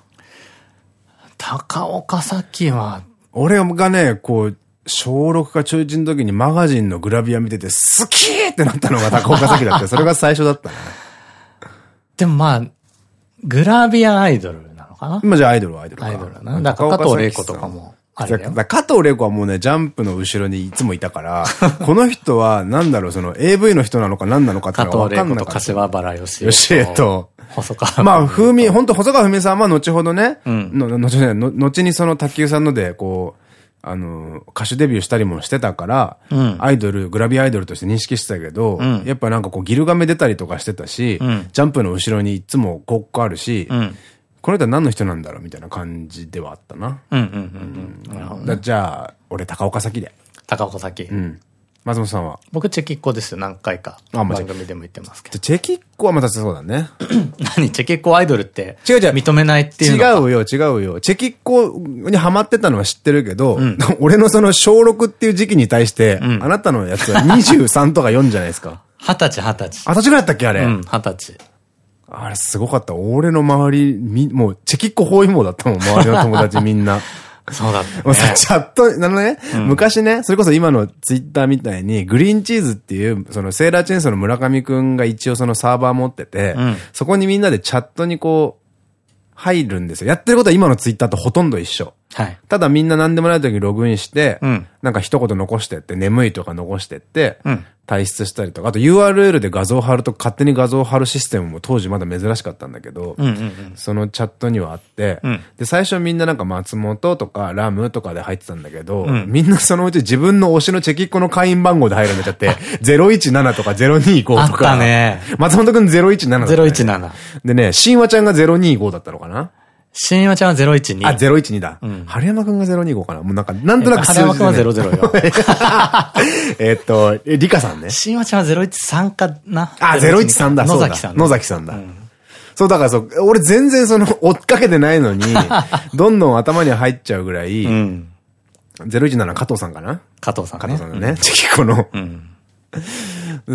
高岡咲は。俺がね、こう、小6か中1の時にマガジンのグラビア見てて、好きってなったのが高岡咲だって、それが最初だったね。でもまあ、グラビアアイドルなのかな？今じゃアイドルはアイドルか。アイドルな。だから加藤玲子とかも。あれだ加藤玲子はもうね、ジャンプの後ろにいつもいたから、この人は、なんだろう、その AV の人なのか何なのかってのが分かんない。加藤玲子と柏原義恵と。細川。まあ、風味、本当細川文さんは後ほどね、うん、の後の後にその卓球さんので、こう、あの、歌手デビューしたりもしてたから、うん、アイドル、グラビアアイドルとして認識してたけど、うん、やっぱなんかこうギルガメ出たりとかしてたし、うん、ジャンプの後ろにいつも国家あるし、この人は何の人なんだろうみたいな感じではあったな。うんうんうんうん。なるほど、ね、じゃあ、俺高岡崎で。高岡崎。うん。松本さんは？僕チェキッコですよ、何回か。あ、番組でも言ってますけど。チェキッコはまたそうだね。何チェキッコアイドルって？違う違う。認めないっていう違うよ、違うよ。チェキッコにハマってたのは知ってるけど、うん、俺のその小6っていう時期に対して、うん、あなたのやつは23とか4じゃないですか。二十歳、二十歳。二十歳ぐらいだったっけあれ？うん、二十歳。あれすごかった。俺の周り、み、もう、チェキッコ包囲網だったもん、周りの友達みんな。そうだった、ね。チャット、あのね、うん、昔ね、それこそ今のツイッターみたいに、グリーンチーズっていう、そのセーラーチェンソーの村上くんが一応そのサーバー持ってて、うん、そこにみんなでチャットにこう、入るんですよ。やってることは今のツイッターとほとんど一緒。はい。ただみんな何でもない時にログインして、うん、なんか一言残してって、眠いとか残してって、うん、退出したりとか、あと URL で画像貼ると勝手に画像貼るシステムも当時まだ珍しかったんだけど、そのチャットにはあって、うん、で、最初みんななんか松本とかラムとかで入ってたんだけど、みんなそのうち自分の推しのチェキッコの会員番号で入るんでちゃって、017とか025とか、ね、松本くん017だった、ね。017。でね、神話ちゃんが025だったのかな？新山ちゃんは012。あ、012だ。うん、春山くんが025かなもうなんか、なんとなく数字、ね、春山くんは00よ。えっと、リカさんね。新山ちゃんは013かなあ、013だ。野崎さん。野崎さんだ。そう、だからそう、俺全然その、追っかけてないのに、どんどん頭に入っちゃうぐらい、うん、017加藤さんかな加藤さん、ね。加藤さんだね。チェキコの。うん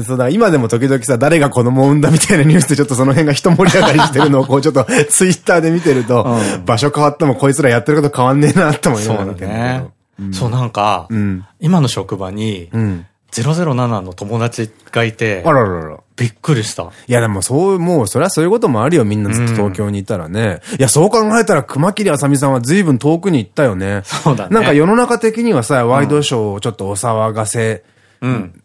そうだ、今でも時々さ、誰が子供を産んだみたいなニュースでちょっとその辺が一盛り上がりしてるのをこうちょっと ツイッターで見てると、うん、場所変わってもこいつらやってること変わんねえなって思いながら見てるね。うん、そうなんか、うん、今の職場に、007の友達がいて、あららら。びっくりした。いやでもそう、もうそりゃそういうこともあるよ、みんなずっと東京にいたらね。いや、そう考えたら熊切あさみさんは随分遠くに行ったよね。そうだね。なんか世の中的にはさ、ワイドショーをちょっとお騒がせ、うん、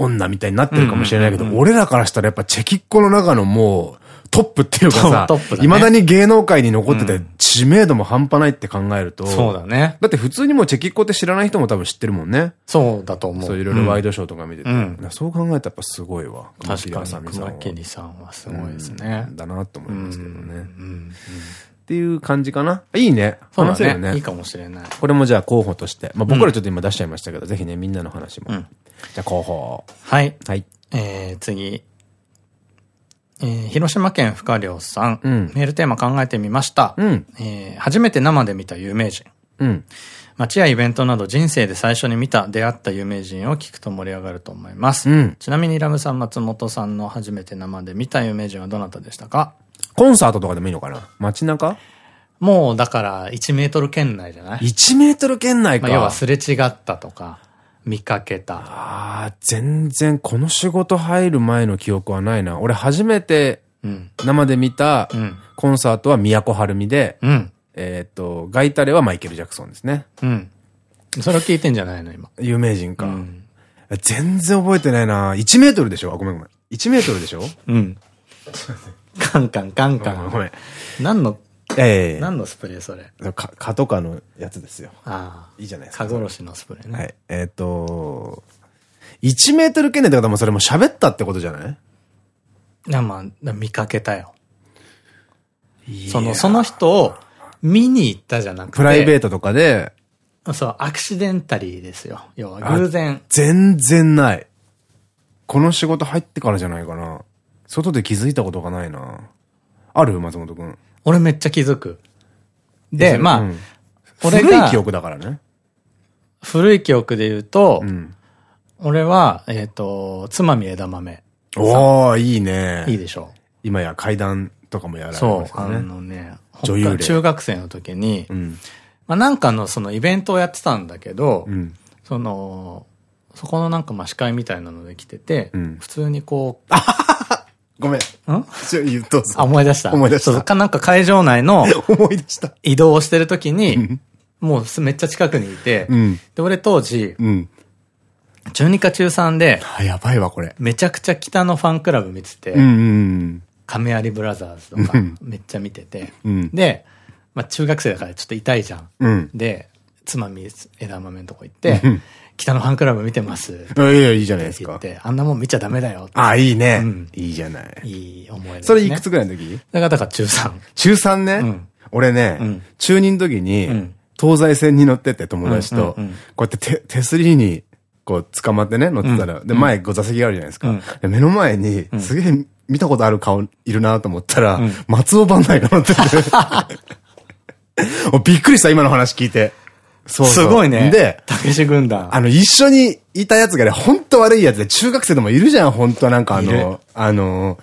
女みたいになってるかもしれないけど、俺らからしたらやっぱチェキッコの中のもう、トップっていうかさ、いま、ね、だに芸能界に残ってて知名度も半端ないって考えると、そうだね。だって普通にもうチェキッコって知らない人も多分知ってるもんね。そうだと思う。そういろいろワイドショーとか見てて。うん、そう考えたらやっぱすごいわ。確かに、熊切さんはすごいですね。だなと思いますけどね。っていう感じかな。いいね。話せるね。いいかもしれない。これもじゃあ候補として。まあ僕らちょっと今出しちゃいましたけど、ぜひね、みんなの話も。じゃあ候補。はい。はい。えー、次。えー、広島県深良さん。うん、メールテーマ考えてみました。うん、えー、初めて生で見た有名人。うん。街やイベントなど人生で最初に見た、出会った有名人を聞くと盛り上がると思います。うん、ちなみにラムさん、松本さんの初めて生で見た有名人はどなたでしたか？コンサートとかでもいいのかな？街中？もうだから1メートル圏内じゃない ?1 メートル圏内か。まあ要はすれ違ったとか、見かけた。ああ、全然この仕事入る前の記憶はないな。俺初めて生で見たコンサートは都はるみで、うん、えっと、ガイタレはマイケル・ジャクソンですね。うん。それを聞いてんじゃないの今。有名人か。うん、全然覚えてないな。1メートルでしょ？あ、ごめんごめん。1メートルでしょ？うん。カンカンカンカン。ごめん。何の、ええ何のスプレーそれ？か、蚊とかのやつですよ。ああ。いいじゃないですか。蚊殺しのスプレーね。はい。えっと、1メートル圏内ってことはもうそれも喋ったってことじゃない？いや、まあ、見かけたよ。その、その人を見に行ったじゃなくて。プライベートとかで。そう、アクシデンタリーですよ。要は偶然。全然ない。この仕事入ってからじゃないかな。外で気づいたことがないな。ある？松本くん。俺めっちゃ気づく。で、まあ、うん、俺が。古い記憶だからね。古い記憶で言うと、うん、俺は、えっ、ー、と、つまみ枝豆。おー、いいね。いいでしょう。今や階段とかもやられてますね。そう、あのね、女優中学生の時に、うん、まあなんかのそのイベントをやってたんだけど、うん、その、そこのなんかまあ司会みたいなので来てて、うん、普通にこう、ごめん。ん？言うとあ、思い出した。思い出した。かなんか会場内の、思い出した。移動をしてる時に、もうめっちゃ近くにいて、で、俺当時、中2か中3で、あ、やばいわ、これ。めちゃくちゃ北のファンクラブ見てて、亀有ブラザーズとか、めっちゃ見てて、で、まあ中学生だからちょっと痛いじゃん。で、つまみ枝豆のとこ行って、北のファンクラブ見てます。いやいや、いいじゃないですか。あんなもん見ちゃダメだよ。あ、いいね。いいじゃない。いい思い出。それいくつぐらいの時？だから、だから中3。中3ね？俺ね、中2の時に、東西線に乗ってて友達と、こうやって手、手すりに、こう捕まってね、乗ってたら、で、前5座席があるじゃないですか。目の前に、すげえ見たことある顔いるなと思ったら、松尾番内が乗ってて。びっくりした、今の話聞いて。そうすごいね。で、たけし軍団。あの、一緒にいたやつがね、ほんと悪いやつで、中学生でもいるじゃん、ほんとなんかあの、あの、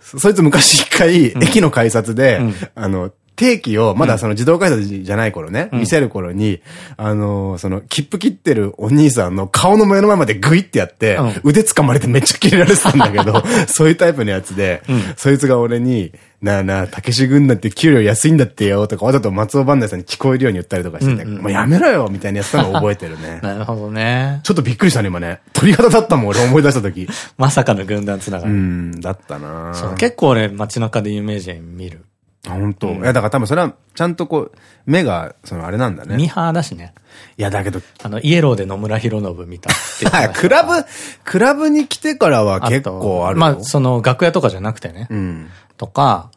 そいつ昔一回、駅の改札で、あの、定期を、まだその自動改札じゃない頃ね、見せる頃に、あの、その、切符切ってるお兄さんの顔の目の前までグイってやって、腕掴まれてめっちゃ切れられてたんだけど、そういうタイプのやつで、そいつが俺に、なあなあ、たけし軍団って給料安いんだってよ、とか、わざと松尾万内さんに聞こえるように言ったりとかしてて、もうやめろよみたいなやつたの覚えてるね。なるほどね。ちょっとびっくりしたね、今ね。鳥肌だったもん、俺思い出した時。まさかの軍団つながり。うん、だったな結構俺街中で有名人見る。あ、本当、うん、いや、だから多分それは、ちゃんとこう、目が、そのあれなんだね。ミーハーだしね。いや、だけど。あの、イエローで野村博信見たって クラブ、クラブに来てからは結構あるまあ、その、楽屋とかじゃなくてね。うん。とか、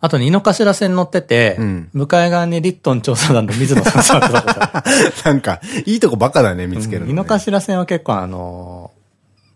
あと、井の頭線乗ってて、うん、向かい側にリットン調査団の水野さん座ってたなんか、いいとこばっかだね、見つけるの、ね。井の頭線は結構あの、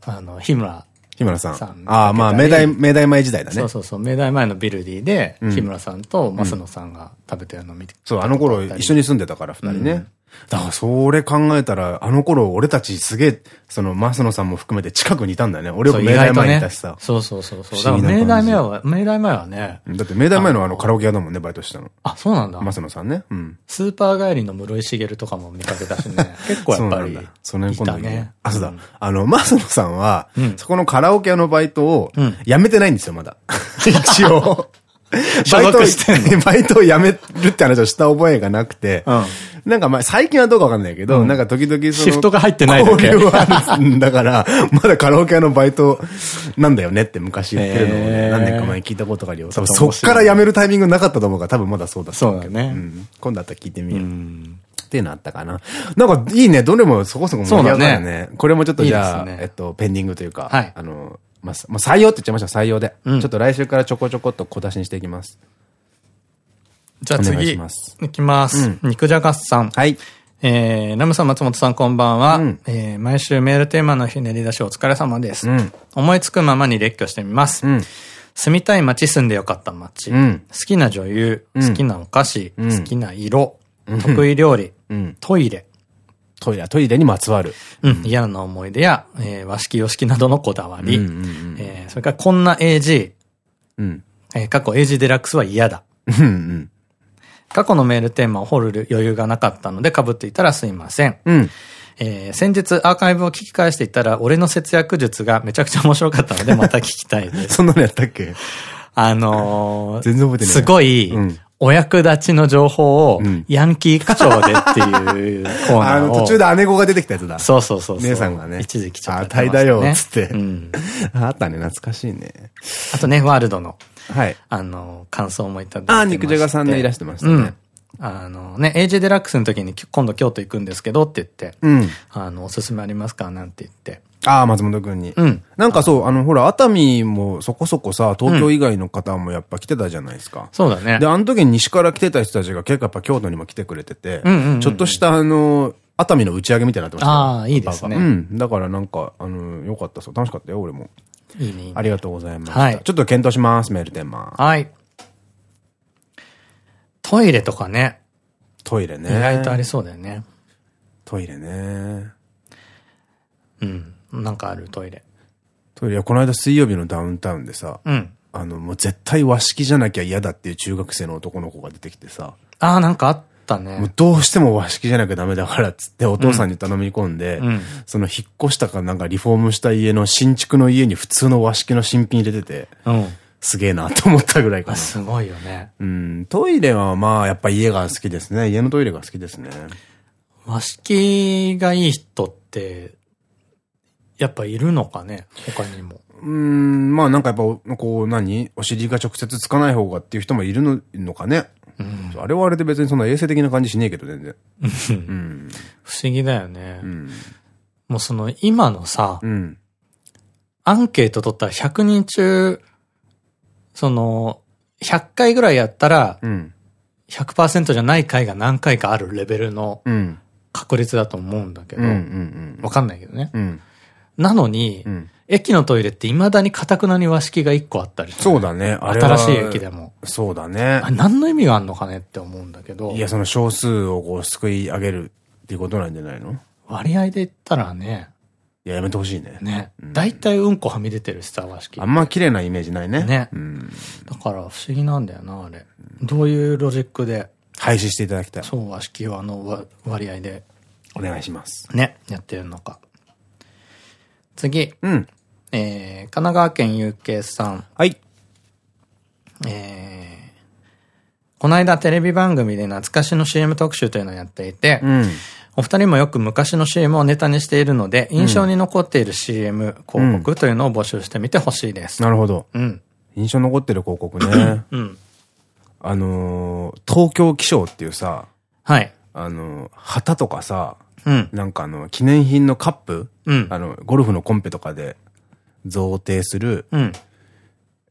あの、日村日村さん。ああ、まあ、明大、明大前時代だね。そうそうそう、明大前のビルディで、日村さんと増野さんが食べてるのを見て、そう、あの頃一緒に住んでたから、二人ね。だからそれ考えたら、あの頃俺たちすげえ、その、マスノさんも含めて近くにいたんだね。俺よく明大前にいたしさ。そうそうそうそう。だから明大前は、明大前はね。だって明大前のあのカラオケ屋だもんね、バイトしたの。あ、そうなんだ。マスノさんね。うん。スーパー帰りの室井茂とかも見かけたしね。結構やっぱり。その辺今度ね。あ、そうだ。あの、マスノさんは、そこのカラオケ屋のバイトを、やめてないんですよ、まだ。一応。バイト、バイトを辞めるって話をした覚えがなくて、うん、なんかまあ最近はどうかわかんないけど、うん、なんか時々その、シフトが入ってないだけ交流はあるんだから、まだカラオケ屋のバイトなんだよねって昔言ってるのをね、何年か前に聞いたことがあるよ。多分そっから辞めるタイミングなかったと思うから、多分まだそうだそうだね。うん。今度あったら聞いてみよう。っていうのあったかな。なんかいいね。どれもそこそこ盛り上がるね。ねこれもちょっとじゃあ、えっと、ペンディングというか、はい、あの、まあ、採用って言っちゃいました、採用で。ちょっと来週からちょこちょこっと小出しにしていきます。じゃあ次、いきます。肉じゃがさん。はい。えー、ナムさん、松本さん、こんばんは。うん、えー、毎週メールテーマのひねり出しお疲れ様です。うん、思いつくままに列挙してみます。うん、住みたい街、住んでよかった街。好きな女優、好きなお菓子、好きな色、得意料理、トイレ。トイレ、トイレにまつわる。うん、嫌な思い出や、えー、和式、洋式などのこだわり。それから、こんな AG。うん。えー、過去 AG デラックスは嫌だ。うんうん。過去のメールテーマを掘る余裕がなかったので被っていたらすいません。うん。えー、先日アーカイブを聞き返していたら、俺の節約術がめちゃくちゃ面白かったので、また聞きたいです。そんなのやったっけ？あのー、全然覚えてない。すごい、うん、お役立ちの情報を、ヤンキー口調でっていうコーナーあの、途中で姉子が出てきたやつだ。そうそうそう姉さんがね。一時期ちょっと、あ、タイだよ、つって。うん。あったね、懐かしいね。あとね、ワールドの、はい。あの、感想もいただいてあ、肉じゃがさんでいらしてましたね。あのね、AJ デラックスの時に今度京都行くんですけどって言って、うん、あの、おすすめありますかなんて言って。ああ、松本くんに。うん。なんかそう、あの、ほら、熱海もそこそこさ、東京以外の方もやっぱ来てたじゃないですか。うん、そうだね。で、あの時に西から来てた人たちが結構やっぱ京都にも来てくれてて、ちょっとしたあの、熱海の打ち上げみたいになってました。ああ、いいですね。うん。だからなんか、あの、よかったそう。楽しかったよ、俺も。いいね。ありがとうございます。はい。ちょっと検討します、メールテーマ。はい。トイレとかね。トイレね。意外とありそうだよね。トイレね。うん。なんかあるトイレ。トイレ、この間水曜日のダウンタウンでさ、うん。あの、もう絶対和式じゃなきゃ嫌だっていう中学生の男の子が出てきてさ。ああ、なんかあったね。もうどうしても和式じゃなきゃダメだからっつってお父さんに頼み込んで、うん、その引っ越したかなんかリフォームした家の新築の家に普通の和式の新品入れてて、うん。すげえなと思ったぐらいかな。すごいよね。うん。トイレはまあ、やっぱ家が好きですね。家のトイレが好きですね。和式がいい人って、やっぱいるのかね？他にも。うん、まあなんかやっぱ、こう何？お尻が直接つかない方がっていう人もいるのかね？うん、あれはあれで別にそんな衛生的な感じしねえけど、全然。うん、不思議だよね。うん、もうその今のさ、うん、アンケート取ったら100人中その、100回ぐらいやったら、100%じゃない回が何回かあるレベルの確率だと思うんだけど、わかんないけどね。うん、なのに、うん、駅のトイレって未だにかたくなに和式が1個あったりそうだね。新しい駅でも。そうだね。何の意味があるのかねって思うんだけど。いや、その少数をこう、救い上げるっていうことなんじゃないの？割合で言ったらね、いや、やめてほしいね。ね。大体うんこはみ出てるしさ、和式。あんま綺麗なイメージないね。ね。だから不思議なんだよな、あれ。どういうロジックで。廃止していただきたい。そう、和式はあの割合で。お願いします。ね、やってるのか。次。うん。えー、神奈川県有形さん。はい。えー、この間テレビ番組で懐かしの CM 特集というのをやっていて、うん、お二人もよく昔の CM をネタにしているので、印象に残っている CM 広告というのを募集してみてほしいです。なるほど。うん。印象に残ってる広告ね。うん。あのー、東京気象っていうさ、はい。あのー、旗とかさ、うん、なんかあの、記念品のカップ、うん、あの、ゴルフのコンペとかで贈呈する、うん、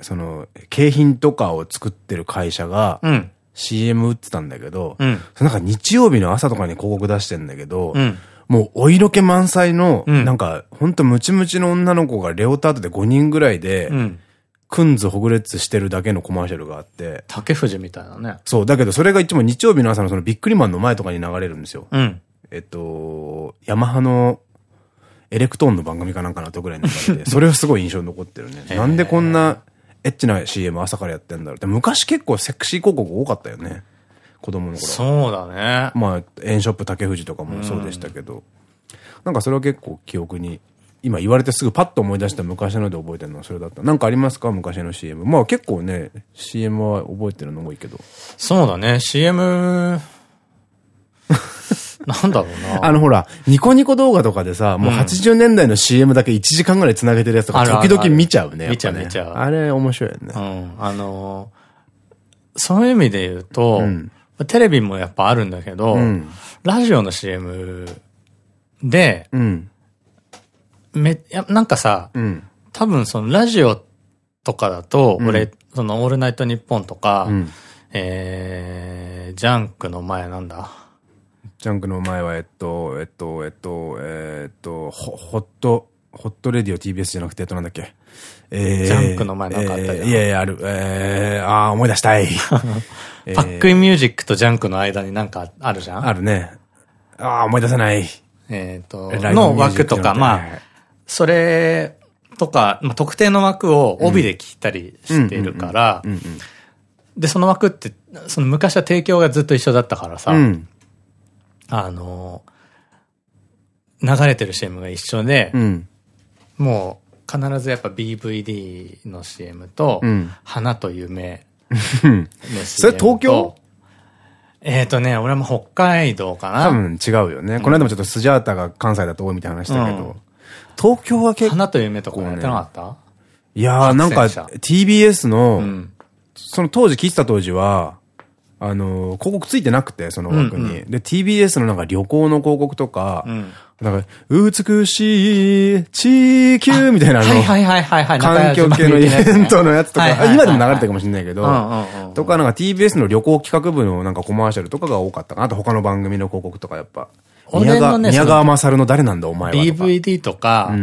その、景品とかを作ってる会社が、うん、CM 打ってたんだけど、うん、なんか日曜日の朝とかに広告出してんだけど、うん、もうお色気満載の、うん、なんか、ほんとムチムチの女の子がレオタードで5人ぐらいで、うんくんずほぐれつしてるだけのコマーシャルがあって。竹藤みたいなね。そう。だけどそれがいつも日曜日の朝のそのビックリマンの前とかに流れるんですよ。うん。えっと、ヤマハのエレクトーンの番組かなんかなとぐらいの流れで、それはすごい印象に残ってるね。なんでこんなエッチな CM 朝からやってんだろうって。昔結構セクシー広告多かったよね。子供の頃。そうだね。まあ、エンショップ竹藤とかもそうでしたけど。うん、なんかそれは結構記憶に、今言われてすぐパッと思い出した昔ので覚えてるのはそれだった。なんかありますか？昔の CM。まあ結構ね、CM は覚えてるのも多いけど。そうだね、CM、なんだろうな。あのほら、ニコニコ動画とかでさ、もう80年代の CM だけ1時間ぐらい繋げてるやつとか、時々見ちゃうね。見ちゃう見ちゃう。あれ面白いよね。うん。あのそういう意味で言うと、テレビもやっぱあるんだけど、ラジオの CM で、め、や、なんかさ、多分そのラジオとかだと、俺、そのオールナイトニッポンとか、えー、ジャンクの前なんだ。ジャンクの前は、えっと、えっと、えっと、えっと、ホット、ホットレディオ TBS じゃなくて、えっとなんだっけ？えー、ジャンクの前なんかあったじゃん。いやいや、ある。えー、ああ、思い出したい。パックインミュージックとジャンクの間になんかあるじゃん？あるね。ああ、思い出せない。えっと、の枠とか、まあ、それとか、まあ、特定の枠を帯で聞いたりしてるから、で、その枠って、その昔は提供がずっと一緒だったからさ、うん、あの、流れてる CM が一緒で、うん、もう必ずやっぱ BVD の CM と、花と夢の CM それ東京？えっとね、俺も北海道かな。多分違うよね。この間もちょっとスジャータが関西だと多いみたいな話したけど、東京は結構。花と夢とかやってなかった？いやーなんか TBS の、その当時聞いてた当時は、あの、広告ついてなくて、その枠に。で、TBS のなんか旅行の広告とか、うん、なんか、美しい地球みたいなの。はいはいはいはい、はい。環境系のイベントのやつとか、今でも流れてるかもしれないけど、とかなんか TBS の旅行企画部のなんかコマーシャルとかが多かったかな。あと他の番組の広告とかやっぱ。宮川、宮川勝の誰なんだお前は。DVD とか、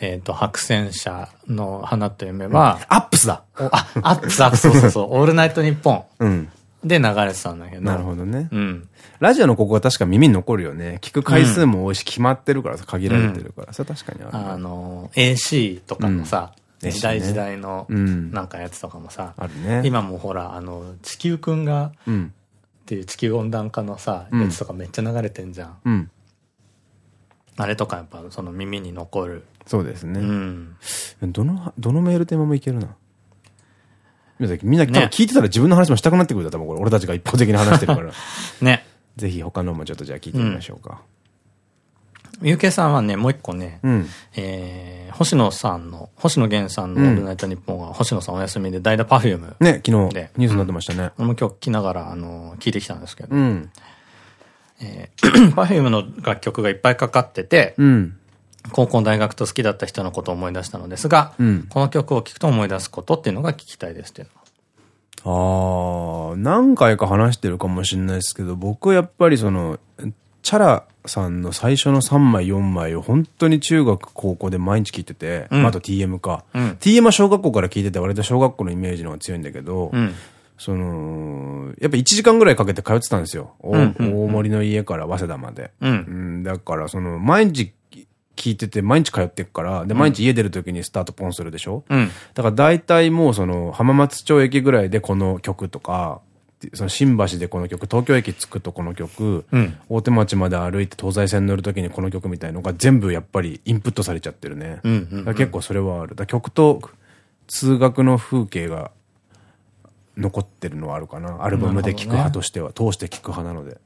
えっと、白戦車の花と夢は、アップスだあ、アップス、アップス、そうそうそう、オールナイトニッポン。うん。で流れてたんだけど。なるほどね。うん。ラジオのここは確か耳に残るよね。聞く回数も多いし、決まってるからさ、限られてるから。それ確かにある。あの、AC とかのさ、時代時代のなんかやつとかもさ、あるね。今もほら、あの、地球くんが、っていう地球温暖化のさ、やつとかめっちゃ流れてんじゃん。うん。あれとかやっぱその耳に残る。そうですね。うん。どの、どのメールテーマもいけるな。みんな聞いてたら自分の話もしたくなってくるんだ、多分これ。俺たちが一方的に話してるから。ね。ぜひ他のもちょっとじゃあ聞いてみましょうか。ゆうけいさんはね、もう一個ね、うん、えー、星野さんの、星野源さんのオールナイトニッポンは、星野さんお休みで代打パフューム。ね、昨日、ニュースになってましたね。俺も今日聞きながら、あの、聞いてきたんですけど。うん、えー、パフュームの楽曲がいっぱいかかってて、うん、高校大学と好きだった人のことを思い出したのですが、うん、この曲を聴くと思い出すことっていうのが聞きたいですっていうの。ああ、何回か話してるかもしれないですけど、僕はやっぱりその、チャラさんの最初の3枚4枚を本当に中学高校で毎日聞いてて、うん、あと TM か。うん、TM は小学校から聞いてて割と小学校のイメージの方が強いんだけど、うん、その、やっぱ1時間ぐらいかけて通ってたんですよ。大森の家から早稲田まで。うん、だからその毎日聞いてて、毎日通ってくから、で、毎日家出るときにスタートポンするでしょ？うん。だから大体もうその、浜松町駅ぐらいでこの曲とか、その新橋でこの曲、東京駅着くとこの曲、うん、大手町まで歩いて東西線乗るときにこの曲みたいのが全部やっぱりインプットされちゃってるね。結構それはある。だ曲と通学の風景が残ってるのはあるかな。アルバムで聴く派としては、ね、通して聴く派なので。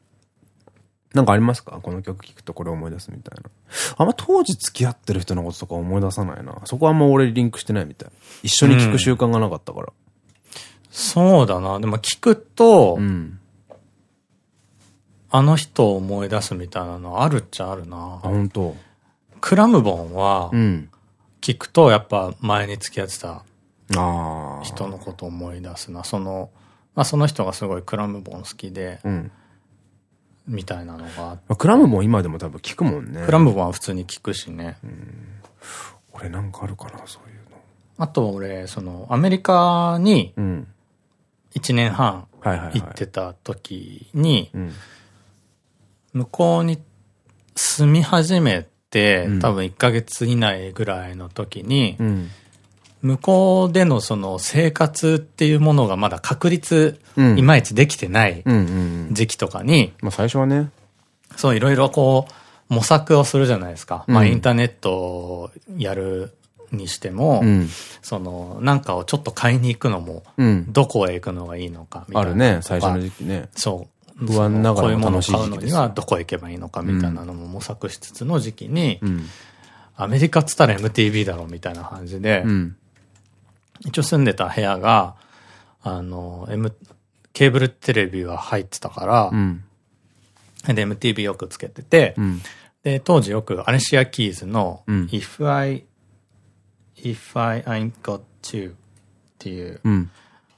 なんかありますか？この曲聴くとこれ思い出すみたいな。あんま当時付き合ってる人のこととか思い出さないな。そこはあんま俺リンクしてないみたい。一緒に聴く習慣がなかったから。うん、そうだな。でも聞くと、うん、あの人を思い出すみたいなのあるっちゃあるな。あ、本当。クラムボンは、聞くとやっぱ前に付き合ってた人のことを思い出すな。その、まあその人がすごいクラムボン好きで、うんみたいなのがクラムボン今でも多分聞くもんね。クラムは普通に聞くしね。うん、俺なんかあるかな、そういうの。あと俺、その、アメリカに、1年半行ってた時に、向こうに住み始めて、多分1ヶ月以内ぐらいの時に、うん向こうでのその生活っていうものがまだ確立、いまいちできてない時期とかに、まあ最初はね。そういろいろこう模索をするじゃないですか。うん、まあインターネットをやるにしても、うん、そのなんかをちょっと買いに行くのも、どこへ行くのがいいのかみたいな。あるね、最初の時期ね。そう。不安ながらこういうものを買うのにはどこへ行けばいいのかみたいなのも模索しつつの時期に、アメリカっつったら MTV だろうみたいな感じで、一応住んでた部屋が、あの、M、ケーブルテレビは入ってたから、うん、で、MTV よくつけてて、うん、で、当時よくアレシア・キーズの、うん、If I, If I Ain't Got You っていう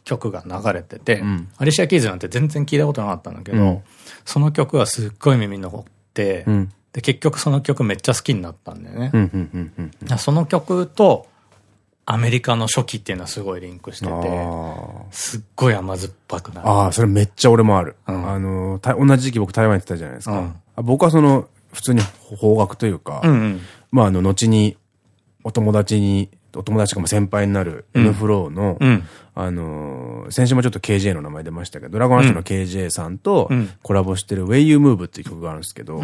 曲が流れてて、アレシア・キーズなんて全然聞いたことなかったんだけど、その曲はすっごい耳に残って、で、結局その曲めっちゃ好きになったんだよね。その曲と、アメリカの初期っていうのはすごいリンクしてて、すっごい甘酸っぱくなる。ああ、それめっちゃ俺もある。うん、あの、同じ時期僕台湾行ってたじゃないですか。うん、僕はその、普通に方角というか、うんうん、まああの、後にお友達に、お友達かも先輩になる M フローの、うん、あのー、先週もちょっと KJ の名前出ましたけど、ドラゴンアッシュの KJ さんとコラボしてる Way You Move っていう曲があるんですけど、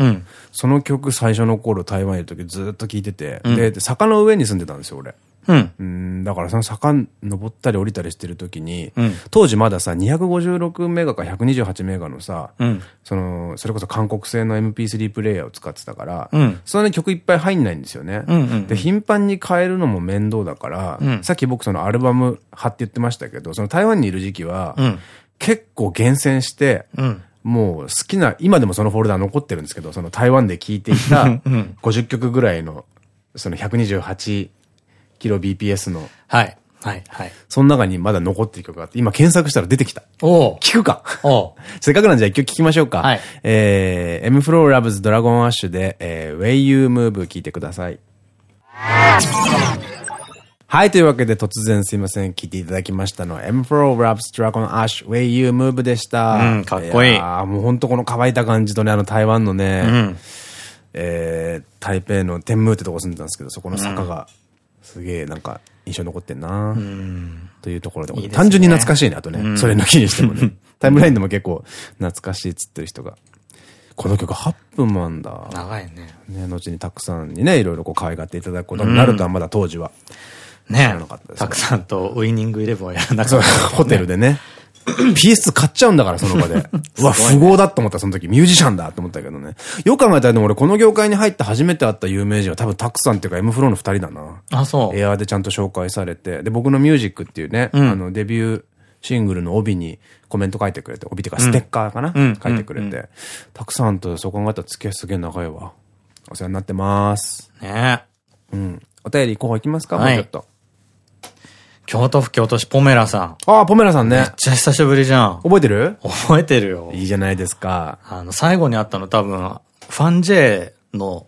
その曲最初の頃台湾いる時ずっと聴いてて、で、坂の上に住んでたんですよ、俺。うん。うん。だからその坂登ったり降りたりしてる時に、うん、当時まださ、256メガか128メガのさ、うん、その、それこそ韓国製の MP3 プレイヤーを使ってたから、うん、そんなに曲いっぱい入んないんですよね。で、頻繁に変えるのも面倒だから、さっき僕そのアルバム派って言ってましたけど、その台湾にいる時期は、結構厳選して、もう好きな、今でもそのフォルダ残ってるんですけど、その台湾で聴いていた50曲ぐらいの、その128キロ BPS の。はい。はい。はい。その中にまだ残ってる曲があって、今検索したら出てきた。お聞くか？お せっかくなんじゃ一曲聞きましょうか。はい。えー、M Flow Loves Dragon Ash で、えー、Way You Move 聞いてください。はい。というわけで突然すいません。聞いていただきましたのは M Flow Loves Dragon Ash Way You Move でした。うん、かっこいい。ああ、もうほんとこの乾いた感じとね、あの台湾のね、うん、えー、台北の天ムってとこ住んでたんですけど、そこの坂が、うんすげえなんか印象残ってんなというところで。いいでね、単純に懐かしいね、あとね。それ抜きにしてもね。タイムラインでも結構懐かしいっつってる人が。この曲8分もあんだ。長いね。ね、後にたくさんにね、いろいろこう可愛がっていただくことになるとはまだ当時は。ねたくさんとウイニングイレブンをやらなかった、ホテルでね。PS2 買っちゃうんだから、その場で。うわ、富豪だと思った、その時。ミュージシャンだと思ったけどね。よく考えたら、でも俺、この業界に入って初めて会った有名人は多分、タクさんっていうか、M フローの二人だな。あ、そう。エアーでちゃんと紹介されて。で、僕のミュージックっていうね、うん、あの、デビューシングルの帯にコメント書いてくれて、帯っていうか、ステッカーかな、うん、書いてくれて。タクさんとそう考えたら付き合いすげえ長いわ。お世話になってます。ねうん。お便り候補いきますか、はい、もうちょっと。京都府京都市ポメラさん。ああ、ポメラさんね。めっちゃ久しぶりじゃん。覚えてる？覚えてるよ。いいじゃないですか。あの、最後に会ったの多分、ファン J の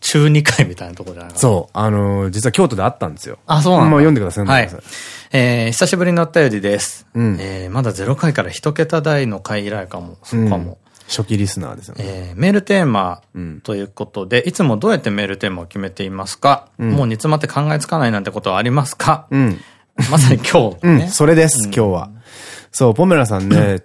中2回みたいなとこじゃないそう。あのー、実は京都で会ったんですよ。あ、そうなんだ。読んでください。はい。えー、久しぶりになったよりです。うん。えー、まだ0回から1桁台の回以来かも。そうかも。初期リスナーですよね。えー、メールテーマということで、うん、いつもどうやってメールテーマを決めていますか、うん、もう煮詰まって考えつかないなんてことはありますか？うん、まさに今日、ね、うん、それです、今日は。そう、ポメラさんね、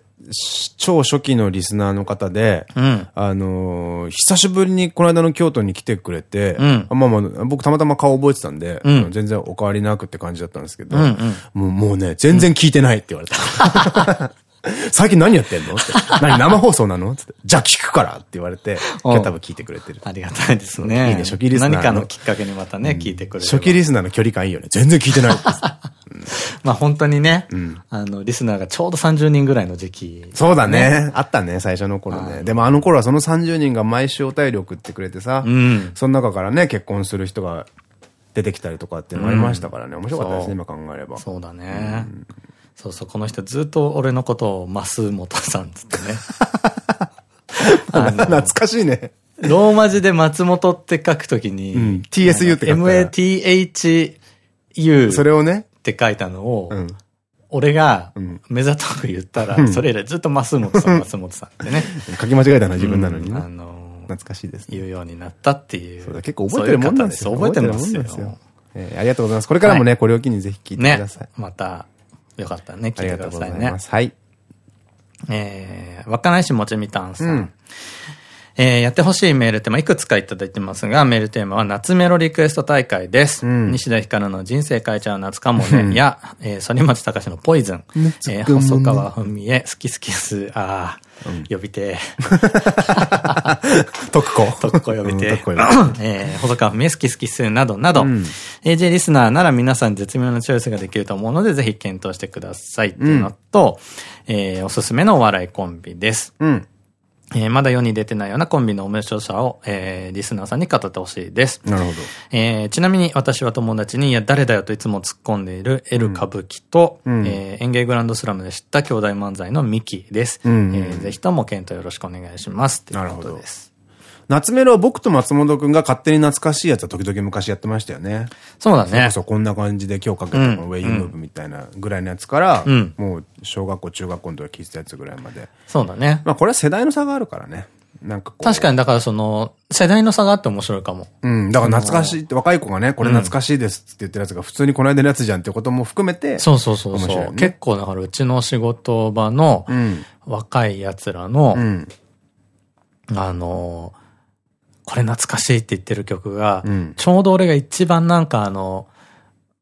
超初期のリスナーの方で、うん、あのー、久しぶりにこの間の京都に来てくれて、うん、まあまあ、僕たまたま顔覚えてたんで、うん、全然お変わりなくって感じだったんですけど、もうもうね、全然聞いてないって言われた。最近何やってんの？って。何生放送なの？って。じゃあ聞くからって言われて、今日多分聞いてくれてる。ありがたいですね。いいね、初期リスナー。何かのきっかけにまたね、聞いてくれる。初期リスナーの距離感いいよね。全然聞いてない。まあ本当にね、あの、リスナーがちょうど30人ぐらいの時期。そうだね。あったね、最初の頃ね。でもあの頃はその30人が毎週お便り送ってくれてさ、その中からね、結婚する人が出てきたりとかっていうのありましたからね。面白かったですね、今考えれば。そうだね。そうそう、この人ずっと俺のことを増本さんつってね。懐かしいね。ローマ字で松本って書くときに、うん、TSU って書く MATHU それをね。って書いたのを、うん、俺が、目ざとく言ったら、それ以来ずっと増本さん、増本さんってね。書き間違えたな、自分なのにね。あの懐かしいです言うようになったっていう。そうだ、結構覚えてるもんなんですよ。覚えてますよ。えありがとうございます。これからもね、これを機にぜひ聞いてください。また、よかったね。聞いてくださいね。はい。えー、稚内市もちみたんさん。うん、えー、やってほしいメールテーマいくつかいただいてますが、メールテーマは夏メロリクエスト大会です。うん、西田ひかるの人生変えちゃう夏かもね、や、えー、反町隆史のポイズン、えー、細川文江、好き好きす、あー、呼びて。特攻。特攻呼びて。え細川文江好き好きすなどなど、AJ リスナーなら皆さん絶妙なチョイスができると思うので、ぜひ検討してくださいっていうのと、えおすすめのお笑いコンビです。うんえー、まだ世に出てないようなコンビの面白さを、えー、リスナーさんに語ってほしいです。なるほど。えー、ちなみに私は友達に、いや、誰だよといつも突っ込んでいるエル歌舞伎と、うん、えー、演芸グランドスラムで知った兄弟漫才のミキです。うんうん、えー、ぜひとも検討よろしくお願いします。なるほどです。夏メロは僕と松本くんが勝手に懐かしいやつは時々昔やってましたよね。そうだね。それこそこんな感じで今日かけたのウェイムーブみたいなぐらいのやつから、うん、もう小学校、中学校の時聞いてたやつぐらいまで。そうだね。まあこれは世代の差があるからね。なんか確かに、だからその、世代の差があって面白いかも。うん。だから懐かしいって、若い子がね、これ懐かしいですって言ってるやつが普通にこの間のやつじゃんってことも含めて。そうそうそうそう。結構だからうちの仕事場の若い奴らの、うん、あの、これ懐かしいって言ってる曲が、うん、ちょうど俺が一番なんかあの、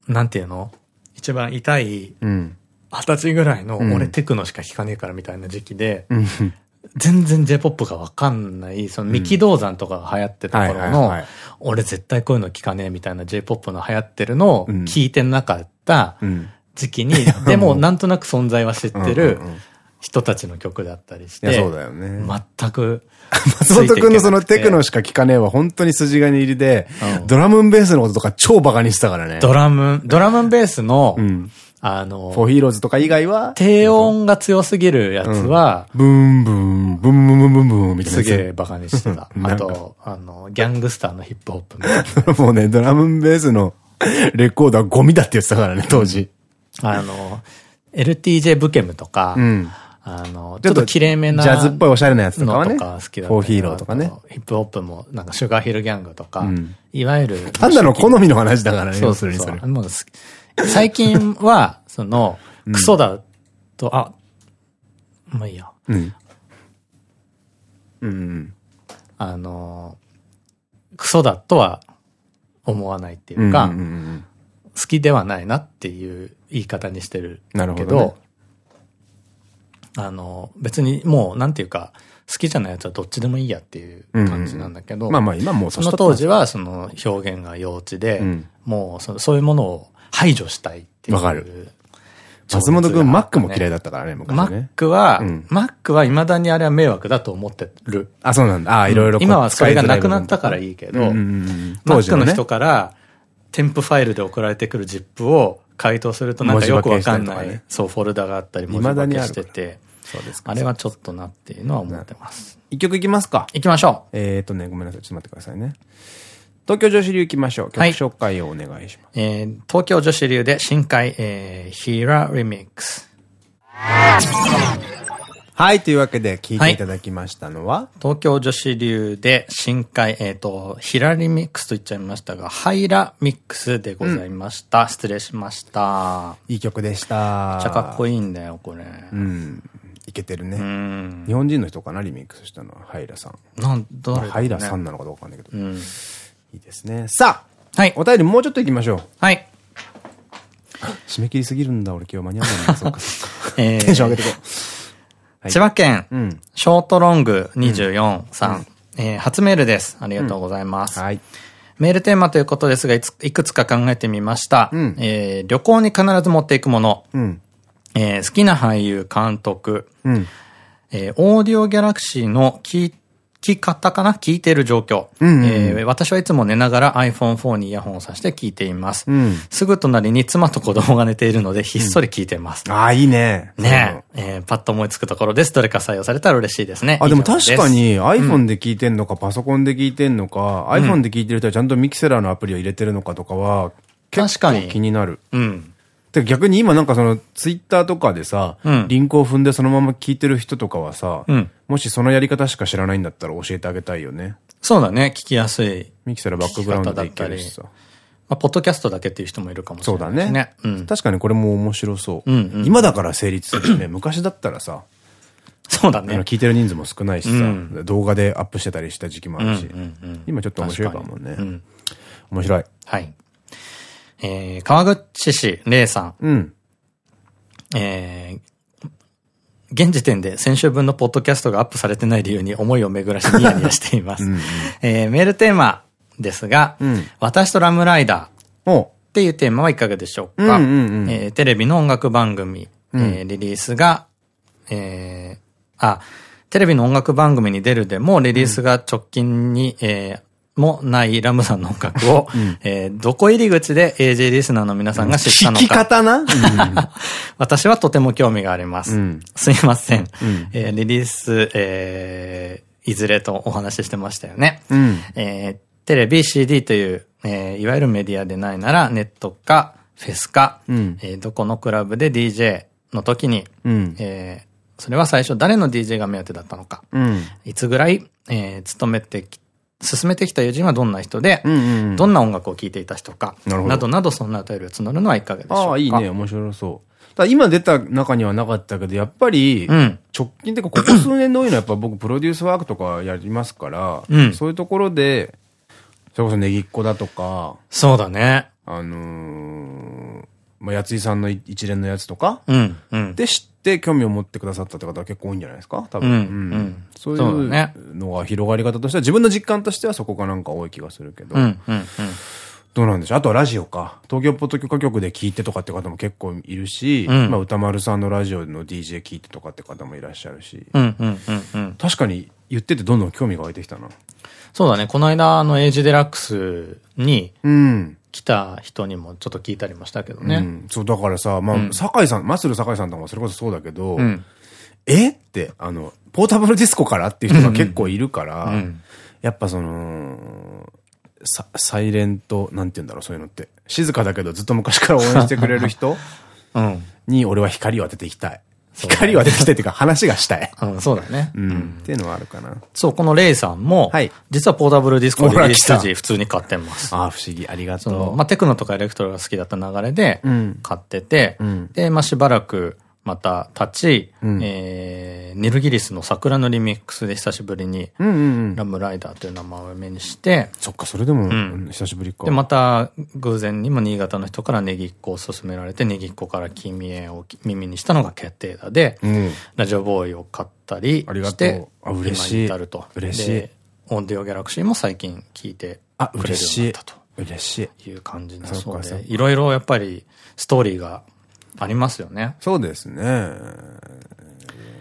なんていうの？一番痛い、二十歳ぐらいの、俺テクノしか弾かねえからみたいな時期で、全然 J-POP がわかんない、その三木道山とかが流行ってた頃の、俺絶対こういうの聞かねえみたいな J-POP の流行ってるのを聞いてなかった時期に、でも なんとなく存在は知ってる人たちの曲だったりして、そうだよね。全く。松本くんのそのテクノしか聞かねえは本当に筋金入りで、ドラムンベースのこととか超バカにしてたからね。ドラム、ドラムンベースの、あの、フォーヒーローズとか以外は低音が強すぎるやつは、ブンブン、ブンブンブンブンブンみたいな。すげえバカにしてた。あと、あの、ギャングスターのヒップホップみたいな。もうね、ドラムベースのレコードはゴミだって言ってたからね、当時。あの、LTJ ブケムとか、あの、ちょっと綺麗めな。ジャズっぽいおしゃれなやつとかはね。とか好きだフォーヒーローとかね。ヒップホップも、なんかシュガーヒルギャングとか、いわゆる。単なの好みの話だからね、そうそうそう。もう最近は、その、クソだと、あ、まあいいや。うん。うん。あの、クソだとは思わないっていうか、好きではないなっていう言い方にしてるけど、どね、あの、別にもう、なんていうか、好きじゃないやつはどっちでもいいやっていう感じなんだけど、まあまあ今もうその当時はその表現が幼稚で、うん、もうそそういうものを排除したいっていう。わかる。松本くん、マックも嫌いだったからね、昔ね。マックは、マックは未だにあれは迷惑だと思ってる。あ、そうなんだ。あ、いろいろ。今はそれがなくなったからいいけど、マックの人から、添付ファイルで送られてくる ZIP を回答するとなんかよくわかんない、そう、フォルダがあったり、文字化けしてて、そうですあれはちょっとなっていうのは思ってます。一曲いきますかいきましょう。えっとね、ごめんなさい。ちょっと待ってくださいね。東京女子流行きましょう。曲紹介をお願いします。はい、えー、東京女子流で深海、えー、ヒーラリミックス。はい、というわけで聞いていただきましたのは、はい、東京女子流で深海、えっ、ー、と、ヒラリミックスと言っちゃいましたが、ハイラミックスでございました。うん、失礼しました。いい曲でした。めっちゃかっこいいんだよ、これ。うん。いけてるね。日本人の人かな、リミックスしたのは、ハイラさん。なんだ、ね、ハイラさんなのかどうかわかんないけど。うん、いいですね。さあ、はい。お便りもうちょっと行きましょう。はい。締め切りすぎるんだ、俺今日間に合わないんだ。そっかそっか。えー、テンション上げてこう。千葉県、うん、ショートロング24さん、え初メールです。ありがとうございます。はい。メールテーマということですが、いいくつか考えてみました。うん、え旅行に必ず持っていくもの、うん、え好きな俳優、監督、うん、えオーディオギャラクシーのき方かな？聞いている状況。私はいつも寝ながら iPhone4 にイヤホンをさして聞いています。うん、すぐ隣に妻と子供が寝ているのでひっそり聞いています。うん、ああ、いいね。ねえー、パッと思いつくところです。どれか採用されたら嬉しいですね。あ、でも確かに iPhone で聞いてんのか、パソコンで聞いてんのか、iPhone で聞いてる人はちゃんとミキセラーのアプリを入れてるのかとかは、結構気になる。うん。で逆に今なんかそのツイッターとかでさ、うん、リンクを踏んでそのまま聞いてる人とかはさ、うん、もしそのやり方しか知らないんだったら教えてあげたいよね。そうだね、聞きやすい。ミキサーバックグラウンドでいけるしさ。まあ、ポッドキャストだけっていう人もいるかもしれない、ね。そうだね。うん、確かにこれも面白そう。今だから成立するよね。昔だったらさ、そうだね。聞いてる人数も少ないしさ、うん、動画でアップしてたりした時期もあるし、今ちょっと面白いかもね。面白い。はい。えー、川口市、れいさん。うん。えー、現時点で先週分のポッドキャストがアップされてない理由に思いを巡らしニヤニヤしています。えメールテーマですが、うん、私とラムライダーっていうテーマはいかがでしょうか？テレビの音楽番組、うん、えー、リリースが、えー、あ、テレビの音楽番組に出るでも、リリースが直近に、えー、もないラムさんの音楽を、うん、えー、どこ入り口で AJ リスナーの皆さんが知ったのか。聞き方な、うん、私はとても興味があります。うん、すいません。えー、リリース、えー、いずれとお話ししてましたよね。えー、テレビ、CD という、えー、いわゆるメディアでないなら、ネットか、フェスか、えー、どこのクラブで DJ の時に、えー、それは最初誰の DJ が目当てだったのか、いつぐらい、えー、勤めてき進めてきた友人はどんな人で、どんな音楽を聴いていた人か、などなどそんなお便りを募るのはいかがでしょうか。ああ、いいね、面白そう。だ今出た中にはなかったけど、やっぱり、直近っていうか、ここ数年で多いのはやっぱ僕プロデュースワークとかやりますから、うん、そういうところで、それこそネギっ子だとか、そうだね。あのー、まあ、やついさんの一連のやつとか、うん、うん、で知って興味を持ってくださったって方は結構多いんじゃないですか？多分。うん。そういうのが広がり方としては、自分の実感としてはそこがなんか多い気がするけど。どうなんでしょう？あとはラジオか。東京ポッド許可局で聞いてとかって方も結構いるし、うん、まあ歌丸さんのラジオの DJ 聞いてとかって方もいらっしゃるし。確かに言っててどんどん興味が湧いてきたな。そうだね。この間、あの、エイジデラックスに、うん。来た人にもちょっと聞いたりもしたけどね。うん、そう、だからさ、まあ、うん、酒井さん、マッスル酒井さんとかもそれこそそうだけど、うん、え？って、あの、ポータブルディスコからっていう人が結構いるから、やっぱその、ササイレント、なんて言うんだろう、そういうのって。静かだけどずっと昔から応援してくれる人 に俺は光を当てていきたい。光は出てきてっていうか話がしたい。うん、そうだね。うん。っていうのはあるかな。そう、このレイさんも、はい。実はポータブルディスコリリース時普通に買ってます。ああ、不思議。ありがとう。まあ、テクノとかエレクトロが好きだった流れで、買ってて、で、まあ、しばらく、また立ち、うん、えー、ニルギリスの桜のリミックスで久しぶりに、ラムライダーという名前を目にして、そっか、それでも、久しぶりか。で、また、偶然にも新潟の人からネギっ子を勧められて、ネギっ子から君へを耳にしたのが決定だで、うん、ラジオボーイを買ったりして、あ嬉しい。至ると。嬉しい。オンディオギャラクシーも最近聞いてくれるようになったと。嬉しい。いう感じなそうで、いろいろやっぱりストーリーがありますよね。そうですね。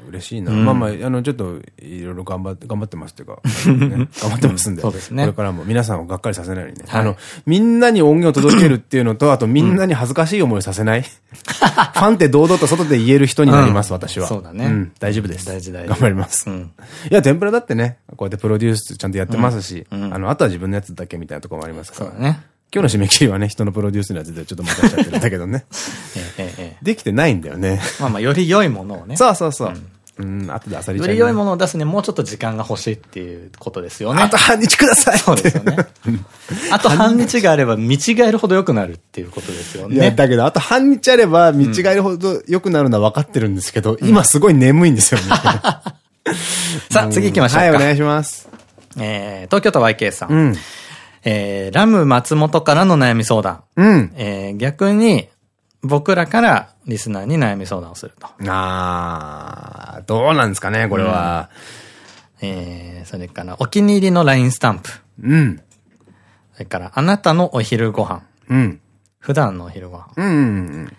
嬉しいな。うん、まあまあ、あの、ちょっと、いろいろ頑張って、頑張ってますっていうか、ね、頑張ってますんで。そうですね。これからも皆さんをがっかりさせないようにね。はい、あの、みんなに音源を届けるっていうのと、あとみんなに恥ずかしい思いさせない。ファンって堂々と外で言える人になります、私は。そうだね。うん、大丈夫です。大事大事。頑張ります。うん、いや、天ぷらだってね、こうやってプロデュースちゃんとやってますし、あの、あとは自分のやつだけみたいなところもありますから。そうだね。今日の締め切りはね、人のプロデュースには絶対ちょっと任せちゃってるんだけどね。できてないんだよね。まあまあ、より良いものをね。そうそうそう。うん、後であさりちゃん。より良いものを出すにもうちょっと時間が欲しいっていうことですよね。あと半日くださいそうですよね。あと半日があれば見違えるほど良くなるっていうことですよね。いや、だけど、あと半日あれば見違えるほど良くなるのは分かってるんですけど、うん、今すごい眠いんですよね。さあ、次行きましょうか。はい、お願いします。えー、東京都 YK さん。うん、えー、ラム松本からの悩み相談。うん。えー、逆に、僕らからリスナーに悩み相談をすると。ああ、どうなんですかね、これは。うん、えー、それから、お気に入りの LINE スタンプ。うん。それから、あなたのお昼ご飯。うん。普段のお昼ご飯。うん。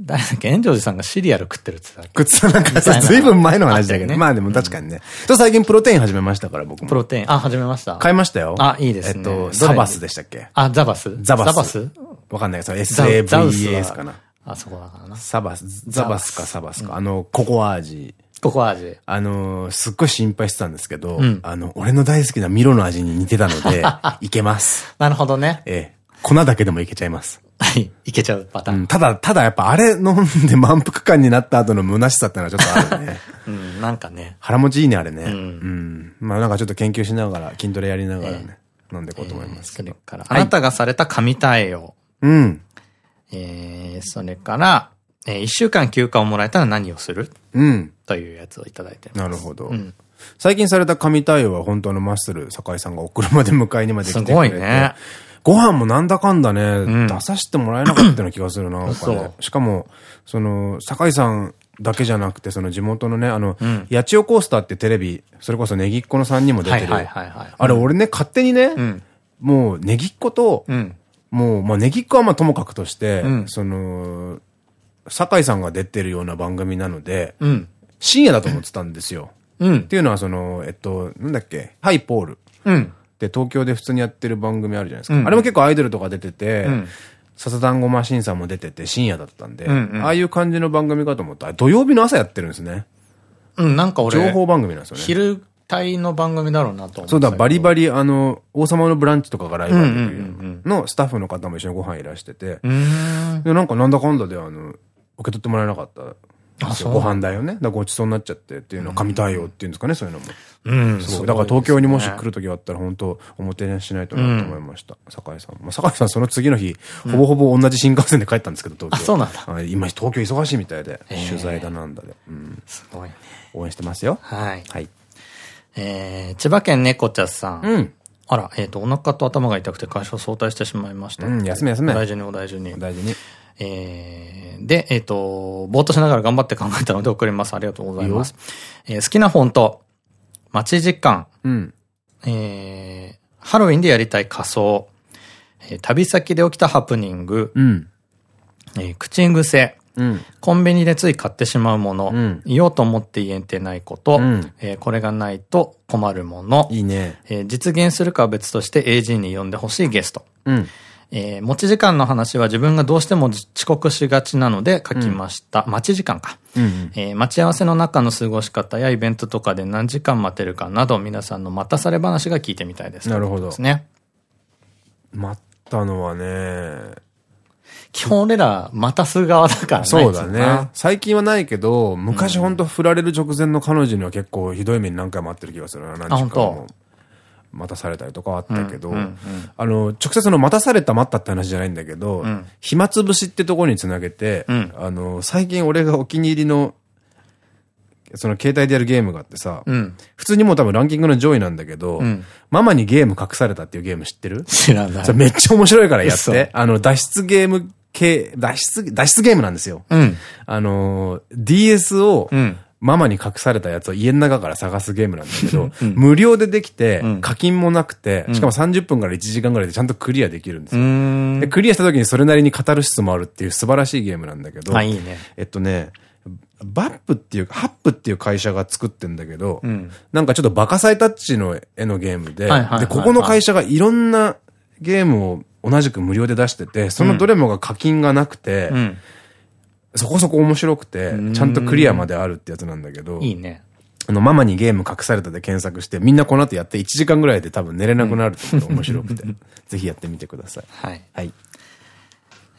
誰だっけ、炎上寺さんがシリアル食ってるって言ってた。食ってた、なんかさ、ずいぶん前の話だけど。ね、まあでも確かにね。と最近プロテイン始めましたから、僕も。プロテイン。あ、始めました。買いましたよ。あ、いいですね。えっと、サバスでしたっけ？あ、ザバス？ザバス。ザバス？わかんないけど、SAVAS かな。あそこだからな。サバス、ザバスかサバスか。あの、ココア味。ココア味。あの、すっごい心配してたんですけど、あの、俺の大好きなミロの味に似てたので、いけます。なるほどね。ええ。粉だけでもいけちゃいます。はい。いけちゃうパターン。ただ、ただやっぱあれ飲んで満腹感になった後の虚しさってのはちょっとあるね。うん、なんかね。腹持ちいいね、あれね。うん。まあなんかちょっと研究しながら、筋トレやりながらね、飲んでいこうと思いますそれから、あなたがされた神対応。うん。えー、それから、えー、一週間休暇をもらえたら何をする？うん。というやつをいただいてます。なるほど。うん。最近された神対応は本当のマッスル酒井さんがお車で迎えにまで来てくれて。すごいね。ご飯もなんだかんだね、うん、出させてもらえなかったような気がするな、ね、しかも、その、酒井さんだけじゃなくて、その地元のね、あの、うん、八千代コースターってテレビ、それこそネギっ子の3人も出てる。あれ俺ね、勝手にね、うん、もうネギっ子と、もう、まあネギっ子はまあともかくとして、その、酒井さんが出てるような番組なので、深夜だと思ってたんですよ。っていうのはその、えっと、なんだっけ、ハイポール。って東京で普通にやってる番組あるじゃないですか。うん、あれも結構アイドルとか出てて、笹団子マシンさんも出てて深夜だったんで、うんうん、ああいう感じの番組かと思ったら、土曜日の朝やってるんですね。うん、なんか俺。情報番組なんですよね。昼帯の番組だろうなと思そうだ、バリバリ、あの、王様のブランチとかがライブのスタッフの方も一緒にご飯いらしてて、で、なんかなんだかんだで、あの、受け取ってもらえなかったご飯代をね。だごちそうになっちゃってっていうのは神対応っていうんですかね、そういうのも。うん。そう。だから東京にもし来る時があったら本当おもてなししないとなと思いました。酒井さん。まあ、酒井さんその次の日、ほぼほぼ同じ新幹線で帰ったんですけど、東京。そうなんだ。今東京忙しいみたいで、取材だなんだで。うん。すごいね。応援してますよ。はい。はい。えー、千葉県猫茶さん。うん。あら、えっと、お腹と頭が痛くて会社を早退してしまいました。うん、休め休め。お大事にお大事に。お大事に。えー、で、えっ、ー、と、ぼーっとしながら頑張って考えたので送ります。ありがとうございます。いえー、好きな本と、待ち時間、うん、えー、ハロウィンでやりたい仮装、えー、旅先で起きたハプニング、うん、えー、口癖、うん、コンビニでつい買ってしまうもの、うん、言おうと思って言えてないこと、うん、えー、これがないと困るもの、いいね。えー、実現するかは別として AG に呼んでほしいゲスト。うんえー、持ち時間の話は自分がどうしても遅刻しがちなので書きました。うん、待ち時間か。え待ち合わせの中の過ごし方やイベントとかで何時間待てるかなど皆さんの待たされ話が聞いてみたいです。なるほど。ですね。待ったのはね、基本俺ら待たす側だからね。そうだね。最近はないけど、昔ほんと振られる直前の彼女には結構ひどい目に何回も待ってる気がするな、何時間も。待たされたりとかあったけど、あの、直接の待たされた待ったって話じゃないんだけど、うん、暇つぶしってとこにつなげて、うん、あの、最近俺がお気に入りの、その携帯でやるゲームがあってさ、うん、普通にもう多分ランキングの上位なんだけど、ママにゲーム隠されたっていうゲーム知ってる？知らない。めっちゃ面白いからやって。あの、脱出ゲーム系、脱出、脱出ゲームなんですよ。あの、DS を、ママに隠されたやつを家の中から探すゲームなんだけど、うん、無料でできて、課金もなくて、しかも30分から1時間ぐらいでちゃんとクリアできるんですよ。でクリアした時にそれなりにカタルシスもあるっていう素晴らしいゲームなんだけど、いいね、えっとね、バップっていうか、ハップっていう会社が作ってんだけど、うん、なんかちょっとバカサイタッチの絵のゲームで、で、ここの会社がいろんなゲームを同じく無料で出してて、そのどれもが課金がなくて、うんそこそこ面白くて、ちゃんとクリアまであるってやつなんだけど。いいね。あの、ママにゲーム隠されたで検索して、みんなこの後やって1時間ぐらいで多分寝れなくなるってこと面白くて、ぜひやってみてください。はい。はい。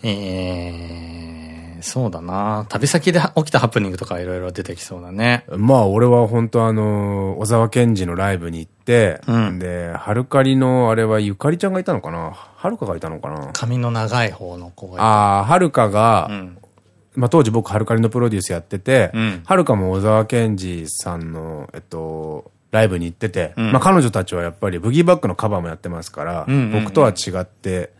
ええー、そうだな旅先で起きたハプニングとかいろいろ出てきそうだね。まあ、俺は本当あの、小沢健二のライブに行って、うん、で、はるかりの、あれはゆかりちゃんがいたのかな？はるかがいたのかな？髪の長い方の子がいた。ああ、はるかが、うん、まあ当時僕はるかりのプロデュースやってて、はるかも小沢健二さんの、えっと、ライブに行ってて、うん、まあ彼女たちはやっぱりブギーバックのカバーもやってますから、僕とは違って、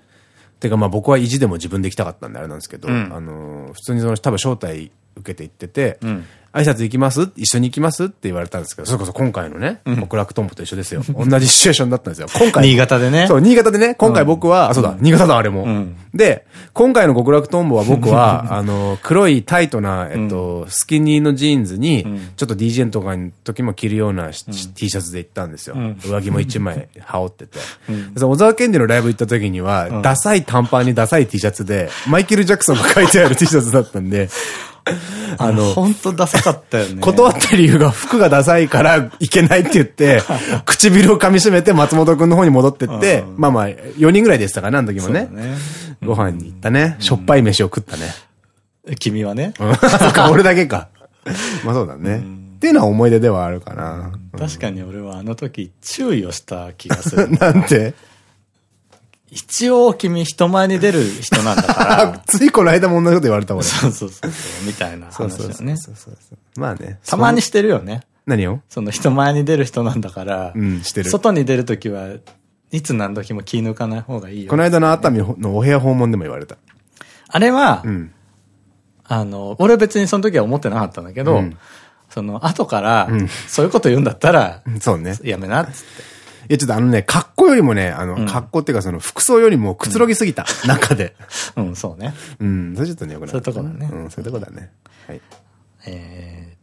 てかまあ僕は意地でも自分で行きたかったんであれなんですけど、うん、あの、普通にその多分招待受けて行ってて、うん、挨拶行きます？一緒に行きます？って言われたんですけど、それこそ今回のね、極楽とんぼと一緒ですよ。同じシチュエーションだったんですよ。今回。新潟でね。そう、新潟でね、今回僕は、あ、そうだ、新潟だ、あれも。で、今回の極楽とんぼは僕は、あの、黒いタイトな、えっと、スキニーのジーンズに、ちょっと DJ とかの時も着るような T シャツで行ったんですよ。上着も一枚羽織ってて。小沢健二のライブ行った時には、ダサい短パンにダサい T シャツで、マイケル・ジャクソンが書いてある T シャツだったんで、あの、本当ダサかったよね。断った理由が服がダサいからいけないって言って、唇を噛み締めて松本くんの方に戻ってって、まあまあ、4人ぐらいでしたかね、あの時もね。ねご飯に行ったね。しょっぱい飯を食ったね。君はね。俺だけか。まあそうだね。っていうのは思い出ではあるかな。確かに俺はあの時注意をした気がする。なんて？一応君人前に出る人なんだから。ついこの間も同じこと言われたもんね。そうそうそう。みたいな話だよね。まあね。たまにしてるよね。何を？その人前に出る人なんだから。うん、してる。外に出るときは、いつ何時も気抜かない方がいいよ。この間の熱海のお部屋訪問でも言われた。あれは、うん、あの、俺別にその時は思ってなかったんだけど、うん、その後から、そういうこと言うんだったら、そうね。やめな、っつって。いや、ちょっとあのね、格好よりもね、あの、格好っていうかその服装よりもくつろぎすぎた、中で。うん、そうね。うん、それちょっとね、よくない。そういうとこだね。うん、そういうとこだね。はい。え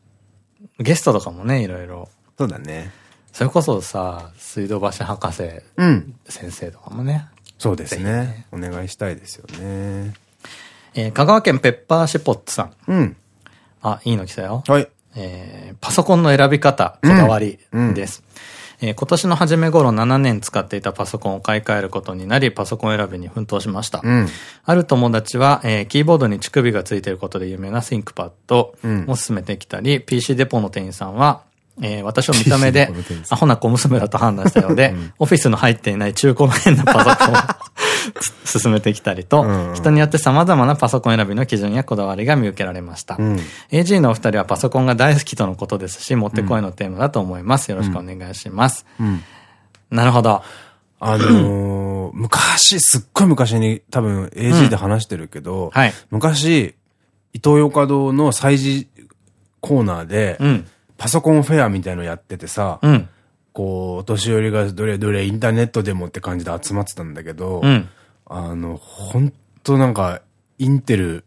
ー、ゲストとかもね、いろいろ。そうだね。それこそさ、水道橋博士、うん。先生とかもね。そうですね。お願いしたいですよね。えー、香川県ペッパーシェポッツさん。うん。あ、いいの来たよ。はい。えー、パソコンの選び方、こだわりです。うんえー、今年の初め頃7年使っていたパソコンを買い替えることになり、パソコン選びに奮闘しました。うん、ある友達は、えー、キーボードに乳首がついていることで有名な ThinkPad を勧めてきたり、うん、PC デポの店員さんは、えー、私を見た目で、アホな小娘だと判断したようで、うん、オフィスの入っていない中古の変なパソコン。を進めてきたりと、うん人によって様々なパソコン選びの基準やこだわりが見受けられました。うん、AG のお二人はパソコンが大好きとのことですし、もってこいのテーマだと思います。よろしくお願いします。うん、なるほど。あのー、昔、すっごい昔に多分 AG で話してるけど、はい、昔、伊東洋華堂の催事コーナーで、パソコンフェアみたいのやっててさ、こう、お年寄りがどれどれインターネットでもって感じで集まってたんだけど、うん、あの、本当なんか、インテル、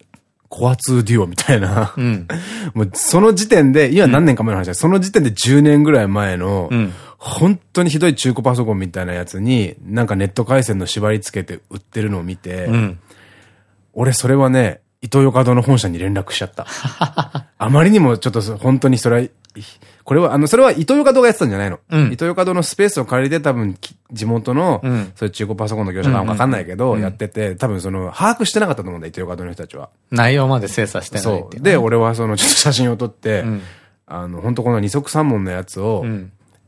コア2デュオみたいな、うん、もうその時点で、今何年か前の話だ、うん、その時点で10年ぐらい前の、うん、本当にひどい中古パソコンみたいなやつに、なんかネット回線の縛り付けて売ってるのを見て、俺それはね、伊東洋華堂の本社に連絡しちゃった。あまりにもちょっと本当にそれはこれは、あの、それは伊藤洋華堂がやってたんじゃないの。うん、伊藤洋華堂のスペースを借りて多分、地元の、うん、そういう中古パソコンの業者かわかんないけど、やってて、多分その、把握してなかったと思うんだ、伊藤洋華堂の人たちは。内容まで精査してないそう。で、俺はその、ちょっと写真を撮って、うん、あの、本当この二足三門のやつを、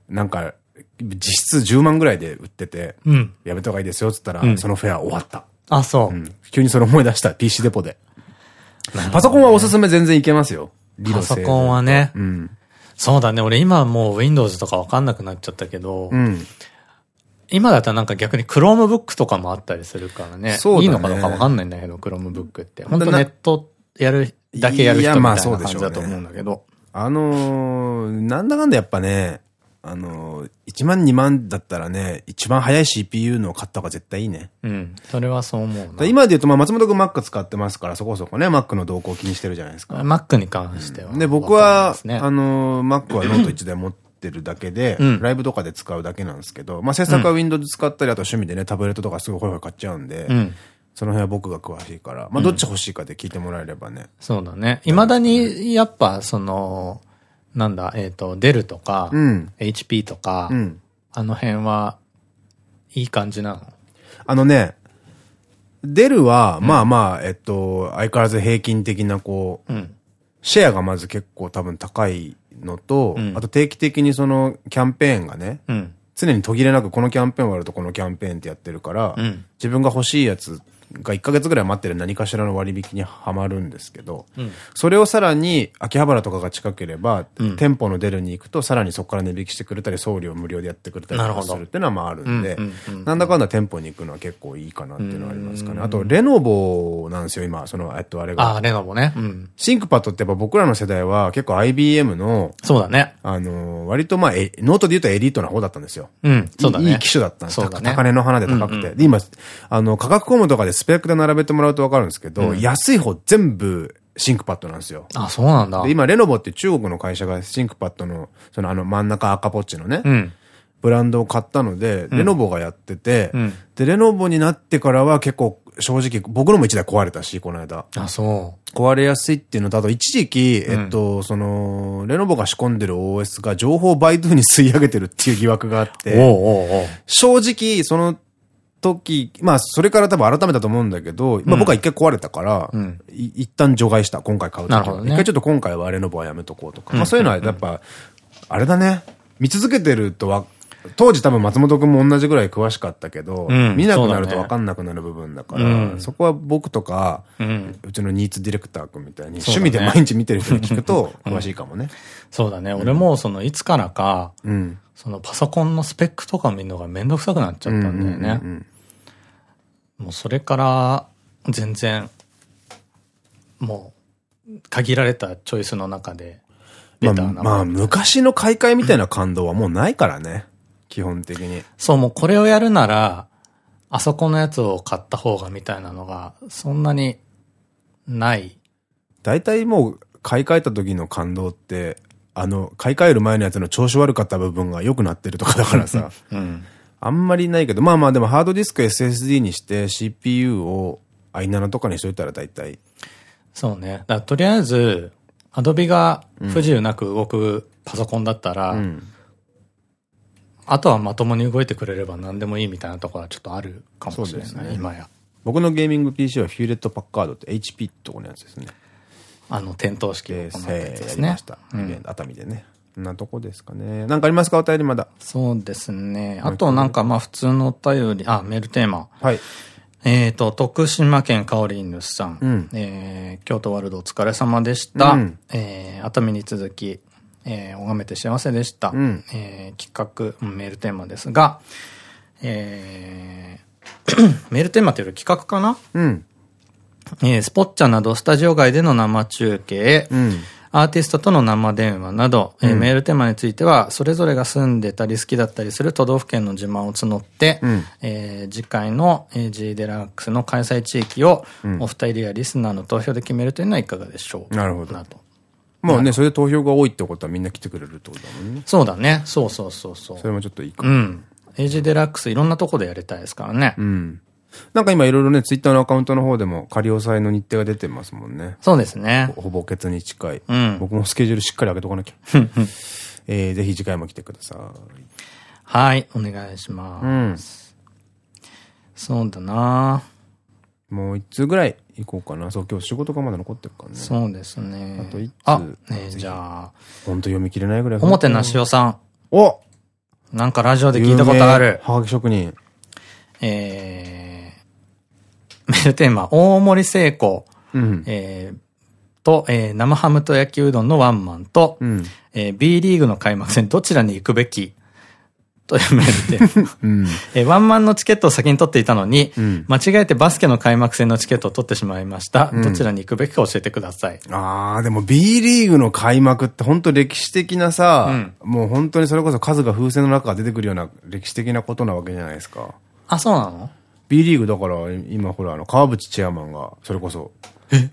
なんか、実質10万ぐらいで売ってて、やめた方がいいですよ、つったら、そのフェア終わった。あ、そう。急にそれ思い出した、PC デポで。パソコンはおすすめ全然いけますよ。パソコンはね。うん。そうだね。俺今もう Windows とかわかんなくなっちゃったけど、うん、今だったらなんか逆に Chromebook とかもあったりするからね。そう、ね、いいのかどうかわかんないんだけど、Chromebook って。本当ネットやる、だけやる人みたいな感じだと思うんだけど。あのー、なんだかんだやっぱね、あの、1万2万だったらね、一番早い CPU のを買った方が絶対いいね。うん。それはそう思う今で言うと、まあ松本くん Mac 使ってますから、そこそこね、Mac の動向を気にしてるじゃないですか。Mac に関しては、うん。で、僕は、ね、あの、Mac はノート1台持ってるだけで、うん、ライブとかで使うだけなんですけど、まあ制作は Windows 使ったり、あと趣味でね、タブレットとかすごいほいほい買っちゃうんで、うんその辺は僕が詳しいから。まあ、どっち欲しいかで聞いてもらえればね。そうだね。未だに、やっぱ、その、なんだ、えっ、ー、と、デルとか、うん、HP とか、うん、あの辺は、いい感じなの？あのね、デルは、まあまあ、えっと、相変わらず平均的な、こう、シェアがまず結構多分高いのと、あと定期的にそのキャンペーンがね、常に途切れなくこのキャンペーン終わるとこのキャンペーンってやってるから、自分が欲しいやつが1ヶ月ぐらい待ってる何かしらの割引にはまるんですけど、うん、それをさらに秋葉原とかが近ければ、うん、店舗の出るに行くとさらにそこから値引きしてくれたり送料無料でやってくれたりするっていうのはまああるんで、なんだかんだ店舗に行くのは結構いいかなっていうのはありますかね。あと、レノボなんですよ、今、その、えっと、あれが。あ、レノボね。うん、シンクパッドってやっぱ僕らの世代は結構 IBM の、そうだね。あの、割とまあ、ノートで言うとエリートな方だったんですよ。うん、そうだね。いい機種だったんですよ。高嶺の花で高くて。で、今、あの、価格コムとかでスペックで並べてもらうとわかるんですけど、うん、安い方全部シンクパッドなんですよ。あ、そうなんだ。で、今、レノボって中国の会社がシンクパッドの、そのあの真ん中赤ポッチのね、うん、ブランドを買ったので、レノボがやってて、うん、で、レノボになってからは結構正直、僕のも一台壊れたし、この間。あ、そう。壊れやすいっていうのと、あと一時期、えっと、その、レノボが仕込んでる OS が情報をバイトに吸い上げてるっていう疑惑があって、正直、その時、まあ、それから多分改めたと思うんだけど、まあ僕は一回壊れたから、うん、一旦除外した、今回買うときは。一回ちょっと今回はレノボはやめとこうとか。まあそういうのはやっぱ、あれだね。見続けてるとわ、当時多分松本くんも同じぐらい詳しかったけど、うん、見なくなると分かんなくなる部分だから、そ、ねそこは僕とか、うん、うちのニーツディレクター君みたいに、趣味で毎日見てる人に聞くと詳しいかもね。そうだね。俺もそのいつからか、そのパソコンのスペックとか見るのがめんどくさくなっちゃったんだよね。もうそれから全然、もう限られたチョイスの中でまあ、まあ、昔の買い替えみたいな感動はもうないからね。基本的に。そう、もうこれをやるなら、あそこのやつを買った方がみたいなのが、そんなにない。大体もう買い替えた時の感動って、あの、買い替える前のやつの調子悪かった部分が良くなってるとかだからさ。うん、あんまりないけど、まあまあでもハードディスク SSD にして CPU を i7 とかにしといたら大体。そうね。だとりあえず、アドビが不自由なく動くパソコンだったら、うん、あとはまともに動いてくれれば何でもいいみたいなところはちょっとあるかもしれない、ね、今や。僕のゲーミング PC はフューレットパッカードって HP とこのやつですね。あの、点灯式で、ですね。やりました。うん、熱海でね。なとこですかね。なんかありますか？お便りまだ。そうですね。あとなんかまあ普通のお便り、あ、メールテーマ。はい。えっと、徳島県かおりんぬさん。うん、えー、京都ワールドお疲れ様でした。うん、えー、熱海に続き、えー、拝めて幸せでした。うん、えー、企画、メールテーマですが、えー、メールテーマというより企画かな？うん。えー、スポッチャなどスタジオ外での生中継、うん、アーティストとの生電話など、うん、えー、メールテーマについては、それぞれが住んでたり好きだったりする都道府県の自慢を募って、うん、えー、次回の G デラックスの開催地域を、お二人やリスナーの投票で決めるというのはいかがでしょうなるほど。なと。まあね、それで投票が多いってことはみんな来てくれるってことだもんね。そうだね。そうそうそうそう。それもちょっといいかも。うん。エイジデラックスいろんなとこでやりたいですからね。うん。なんか今いろいろね、ツイッターのアカウントの方でも仮押さえの日程が出てますもんね。そうですね。ほぼ決に近い。うん。僕もスケジュールしっかり上げとかなきゃ。えー、ぜひ次回も来てください。はい、お願いします。うん、そうだなもう一通ぐらい行こうかな。そう、今日仕事がまだ残ってるからね。そうですね。あと一通。あ、ねじゃあ。ほんと読み切れないぐらい。表なしおさん。おなんかラジオで聞いたことある。はがき職人。えー、メールテーマ、大森聖子。うん、えー、と、えー、生ハムと焼きうどんのワンマンと、うん、えー、B リーグの開幕戦どちらに行くべきというメールで、うん、えワンマンのチケットを先に取っていたのに、うん、間違えてバスケの開幕戦のチケットを取ってしまいました。うん、どちらに行くべきか教えてください。ああ、でも B リーグの開幕って本当歴史的なさ、もう本当にそれこそ数が風船の中から出てくるような歴史的なことなわけじゃないですか。あ、そうなの ?B リーグだから今ほらあの川淵チェアマンがそれこそ。え？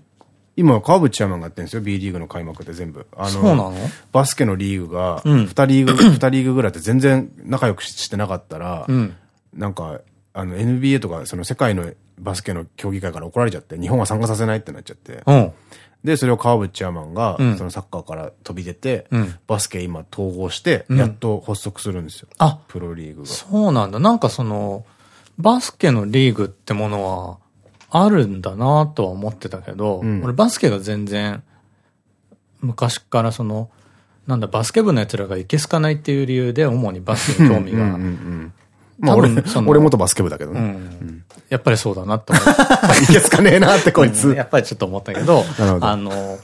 今、川淵山がやってるんですよ、B リーグの開幕で全部。あの、バスケのリーグが、二リーグ、二、リーグぐらいって全然仲良くしてなかったら、うん、なんか、あの、NBA とか、その世界のバスケの競技会から怒られちゃって、日本は参加させないってなっちゃって。うん、で、それを川淵山が、そのサッカーから飛び出て、うん、バスケ今統合して、やっと発足するんですよ。あプロリーグが。そうなんだ。なんかその、バスケのリーグってものは、あるんだなとは思ってたけど、うん、俺バスケが全然、昔からその、なんだ、バスケ部の奴らがいけすかないっていう理由で、主にバスケに興味が。まあ俺、俺元バスケ部だけどね。うん、やっぱりそうだなって思った。いけすかねえなってこいつ。やっぱりちょっと思ったけど、あの、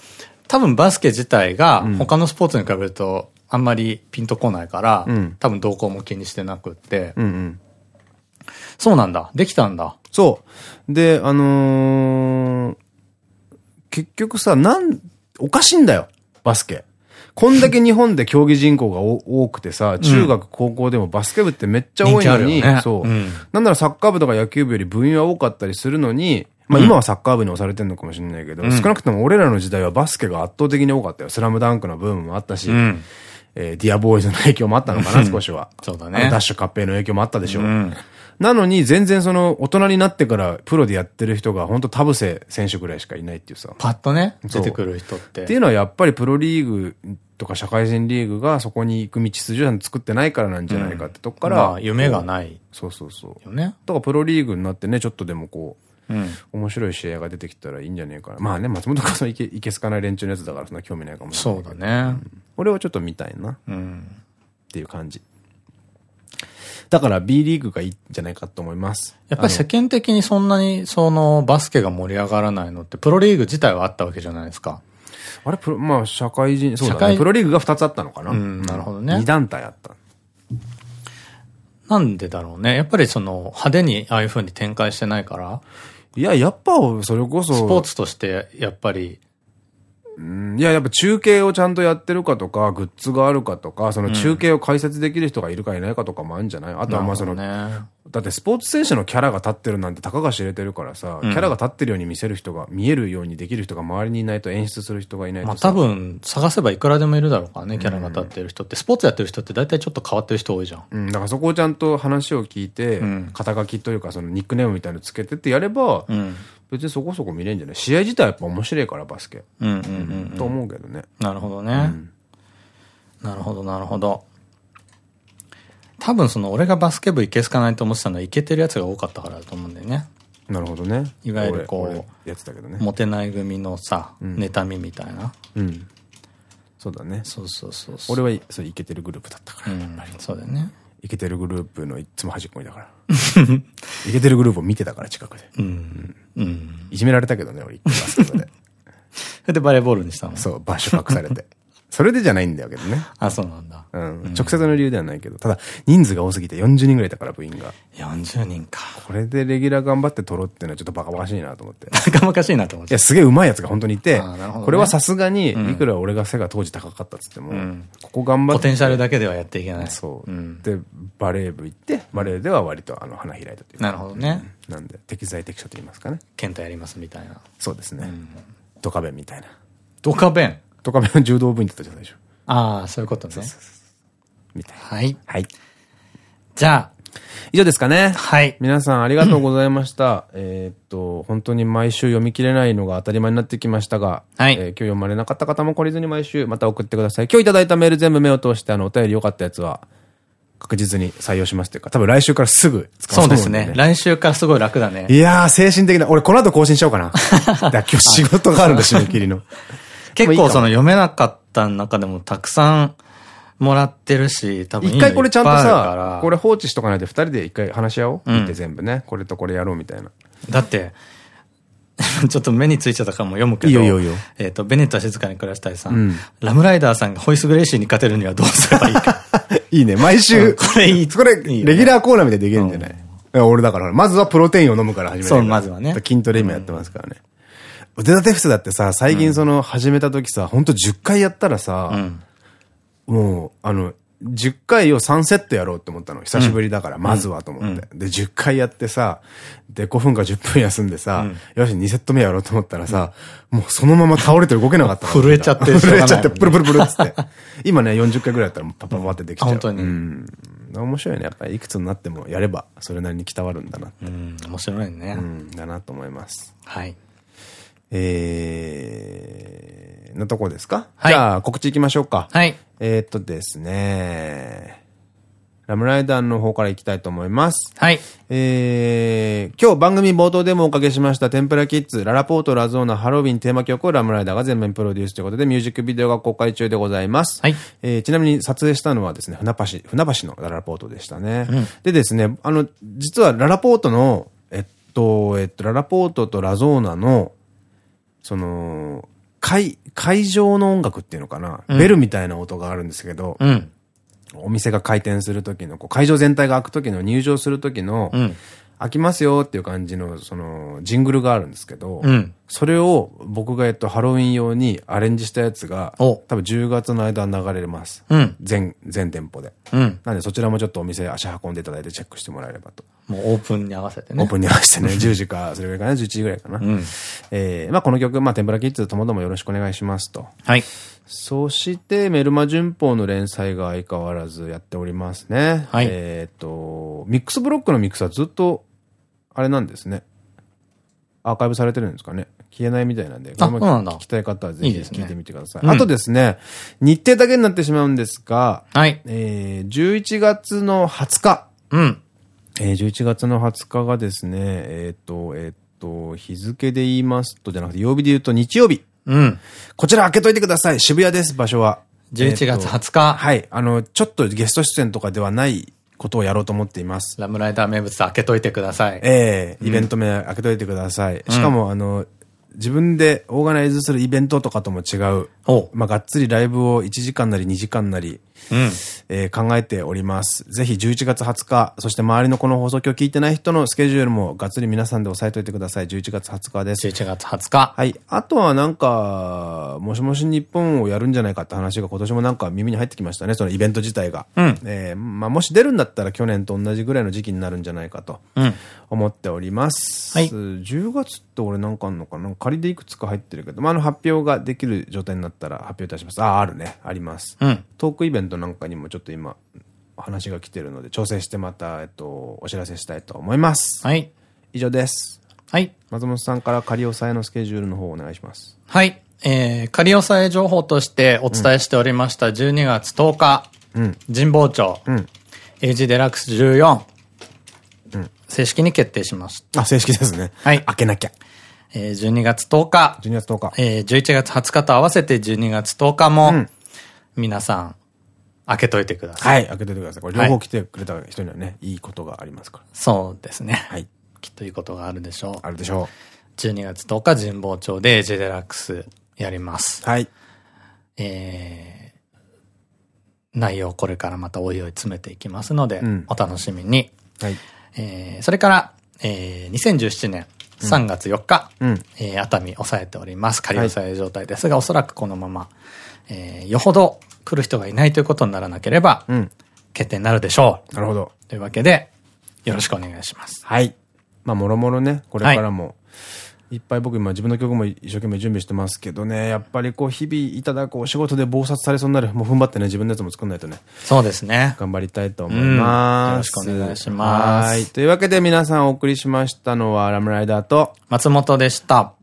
多分バスケ自体が他のスポーツに比べるとあんまりピンとこないから、うん、多分動向も気にしてなくって、そうなんだ。できたんだ。そう。で、あのー、結局さ、なん、おかしいんだよ。バスケ。こんだけ日本で競技人口が多くてさ、中学、高校でもバスケ部ってめっちゃ多いのに、ね、そう、うん、なんならサッカー部とか野球部より部員は多かったりするのに、まあ今はサッカー部に押されてるのかもしれないけど、うん、少なくとも俺らの時代はバスケが圧倒的に多かったよ。スラムダンクのブームもあったし、うん、えー、ディアボーイズの影響もあったのかな、少しは。そうだね。ダッシュ合併の影響もあったでしょう。なのに、全然その、大人になってからプロでやってる人が、本当田臥選手ぐらいしかいないっていうさ。パッとね、出てくる人って。っていうのはやっぱりプロリーグとか社会人リーグがそこに行く道筋を作ってないからなんじゃないかってとこから。まあ、夢がない。そうそうそう。よね。とかプロリーグになってね、ちょっとでもこう、うん、面白い試合が出てきたらいいんじゃねえかな。まあね、松本君はいけ、いけすかない連中のやつだからそんな興味ないかもしれない。そうだね、うん。俺はちょっと見たいな。うん。っていう感じ。だから B リーグがいいんじゃないかと思います。やっぱり世間的にそんなにそのバスケが盛り上がらないのってプロリーグ自体はあったわけじゃないですか。あれプロ、まあ社会人、そうだね。プロリーグが2つあったのかな。うん、なるほどね。2団体あった。なんでだろうね。やっぱりその派手にああいう風に展開してないからいや、やっぱそれこそ。スポーツとしてやっぱりいや、やっぱ中継をちゃんとやってるかとか、グッズがあるかとか、その中継を解説できる人がいるかいないかとかもあるんじゃない、あとはまあその、ね、だってスポーツ選手のキャラが立ってるなんてたかが知れてるからさ、キャラが立ってるように見せる人が、見えるようにできる人が周りにいないと演出する人がいないとまあ多分、探せばいくらでもいるだろうからね、キャラが立ってる人って。スポーツやってる人って大体ちょっと変わってる人多いじゃん。うん、だからそこをちゃんと話を聞いて、うん、肩書きというかそのニックネームみたいなのつけてってやれば、うん、別にそこそこ見れるんじゃない？試合自体はやっぱ面白いから、バスケ。うんうんうん。と思うけどね。なるほどね。うん、なるほど、なるほど。多分その俺がバスケ部いけすかないと思ってたのは、いけてるやつが多かったからだと思うんだよね。なるほどね。いわゆるこう、やつだけどね。モテない組のさ、妬みみたいな。うん。そうだね。そうそうそう俺は、そう、いけてるグループだったから。うん、そうだよね。いけてるグループのいつも端っこにだから。いけてるグループを見てたから、近くで。うん。うん。いじめられたけどね、俺、バスケで。そ れでバレーボールにしたのそう、場所隠されて。それでじゃないんだけどね。あ、そうなんだ。うん。直接の理由ではないけど、ただ、人数が多すぎて40人ぐらいいたから、部員が。40人か。これでレギュラー頑張って取ろうっていうのはちょっとバカバカしいなと思って。バカバカしいなと思って。いや、すげえ上手いやつが本当にいて、これはさすがに、いくら俺が背が当時高かったっつっても、ここ頑張って。ポテンシャルだけではやっていけない。そう。で、バレー部行って、バレーでは割とあの、花開いたという。なるほどね。なんで、適材適所と言いますかね。健太やりますみたいな。そうですね。ドカベンみたいな。ドカベンドカベン柔道部員だったじゃないでしょ。ああ、そういうことね。みたいはい。はい。じゃあ、以上ですかね。はい。皆さんありがとうございました。えっと、本当に毎週読み切れないのが当たり前になってきましたが、はい。えー、今日読まれなかった方も懲りずに毎週また送ってください。今日いただいたメール全部目を通してあの、お便り良かったやつは、確実に採用しますというか、多分来週からすぐ使そうですね。来週からすごい楽だね。いやー、精神的な、俺この後更新しようかな。だ今日仕事があるんだ、締め切りの。結構その読めなかった中でもたくさんもらってるし、多分一回これちゃんとさ、これ放置しとかないで二人で一回話し合おう。うん、見て全部ね。これとこれやろうみたいな。だって、ちょっと目についちゃったからも読むけど。いいよいいよいいよ。えっと、ベネットは静かに暮らしたいさん。うん、ラムライダーさんがホイスグレイシーに勝てるにはどうすればいいか。いいね。毎週、うん、これいい。これ、レギュラーコーナーみたいでできるんじゃない、うん、俺だから、まずはプロテインを飲むから始める。そう、まずはね。筋トレ今やってますからね。腕立て伏せだってさ、最近その始めた時さ、ほんと10回やったらさ、もう、あの、10回を3セットやろうって思ったの。久しぶりだから、まずはと思って。で、10回やってさ、で、5分か10分休んでさ、よし、2セット目やろうと思ったらさ、もうそのまま倒れて動けなかった。震えちゃって。震えちゃって、プルプルプルっつって。今ね、40回ぐらいやったらパパパってできちゃう。本当に。うん。面白いね。やっぱりいくつになってもやれば、それなりに伝わるんだなうん、面白いね。うん、だなと思います。はい。えー、のとこですか？はい。じゃあ、告知行きましょうか。はい。えっとですね。ラムライダーの方から行きたいと思います。はい。えー、今日番組冒頭でもおかけしました天ぷらキッズ、ララポートラゾーナハロウィンテーマ曲をラムライダーが全面プロデュースということでミュージックビデオが公開中でございます。はい。えー、ちなみに撮影したのはですね、船橋、船橋のララポートでしたね。うん、でですね、あの、実はララポートの、えっと、えっと、ララポートとラゾーナの、その、会、会場の音楽っていうのかな、うん、ベルみたいな音があるんですけど、うん、お店が開店するときの、こう会場全体が開くときの入場するときの、うん、開きますよっていう感じの、その、ジングルがあるんですけど、うん、それを僕が、えっと、ハロウィン用にアレンジしたやつが、多分10月の間流れます。うん、全、全店舗で。うん、なんでそちらもちょっとお店足運んでいただいてチェックしてもらえればと。もうオープンに合わせてね。オープンに合わせてね、10時か、それぐらいかな、11時ぐらいかな。うん、えー、まあこの曲、まあ天ぷらキッズともどもよろしくお願いしますと。はい。そして、メルマ旬報の連載が相変わらずやっておりますね。はい。えっと、ミックスブロックのミックスはずっとあれなんですね。アーカイブされてるんですかね。消えないみたいなんで、これも聞きたい方はぜひ聞いてみてください。いいね、あとですね、日程だけになってしまうんですが、はい。えー、11月の20日。うん。えー、11月の20日がですね、えっ、ー、と、えっ、ー、と、日付で言いますと、じゃなくて曜日で言うと日曜日。うん。こちら開けといてください。渋谷です、場所は。11月20日。はい。あの、ちょっとゲスト出演とかではないことをやろうと思っています。ラムライダー名物開けといてください。ええー、イベント名開けといてください。しかも、あの、自分でオーガナイズするイベントとかとも違う。まあ、がっつりライブを1時間なり2時間なり、うん、えー、考えております。ぜひ11月20日、そして周りのこの放送今日聞いてない人のスケジュールもがっつり皆さんで押さえといてください。11月20日です。11月20日。はい。あとはなんか、もしもし日本をやるんじゃないかって話が今年もなんか耳に入ってきましたね。そのイベント自体が。うん、えー、まあ、もし出るんだったら去年と同じぐらいの時期になるんじゃないかと思っております。はい。10月って俺なんかあんのかな？仮でいくつか入ってるけど、まあ、あの発表ができる状態になったら発表いたします。ああ、あるね。あります。うん、トークイベントなんかにもちょっと今、話が来てるので、調整してまた、えっと、お知らせしたいと思います。はい。以上です。はい。松本さんから仮押さえのスケジュールの方をお願いします。はい。えー、仮押さえ情報としてお伝えしておりました12月10日、うん、神保町、うん、エイジデラックス14、うん、正式に決定しました。あ、正式ですね。はい。開けなきゃ。えー、12月10日。12月10日。えー、11月20日と合わせて12月10日も、うん、皆さん、開けといてください。はい、開けといてください。これ両方来てくれた人にはね、はい、いいことがありますから。そうですね。はい。きっといいことがあるでしょう。あるでしょう。12月10日、神保町でエジェデラックスやります。はい。えー、内容これからまたおいおい詰めていきますので、うん、お楽しみに。はい。えー、それから、えー、2017年、3月4日、うん、えー、熱海抑えております。仮押さえ状態ですが、はい、おそらくこのまま、えー、よほど来る人がいないということにならなければ、うん、決定になるでしょう。なるほど。というわけで、よろしくお願いします。はい。まあ、もろもろね、これからも、はい、いっぱい僕今自分の曲も一生懸命準備してますけどね、やっぱりこう日々いただくお仕事で暴殺されそうになる。もう踏ん張ってね、自分のやつも作んないとね。そうですね。頑張りたいと思います。よろしくお願いします。はい。というわけで皆さんお送りしましたのはラムライダーと松本でした。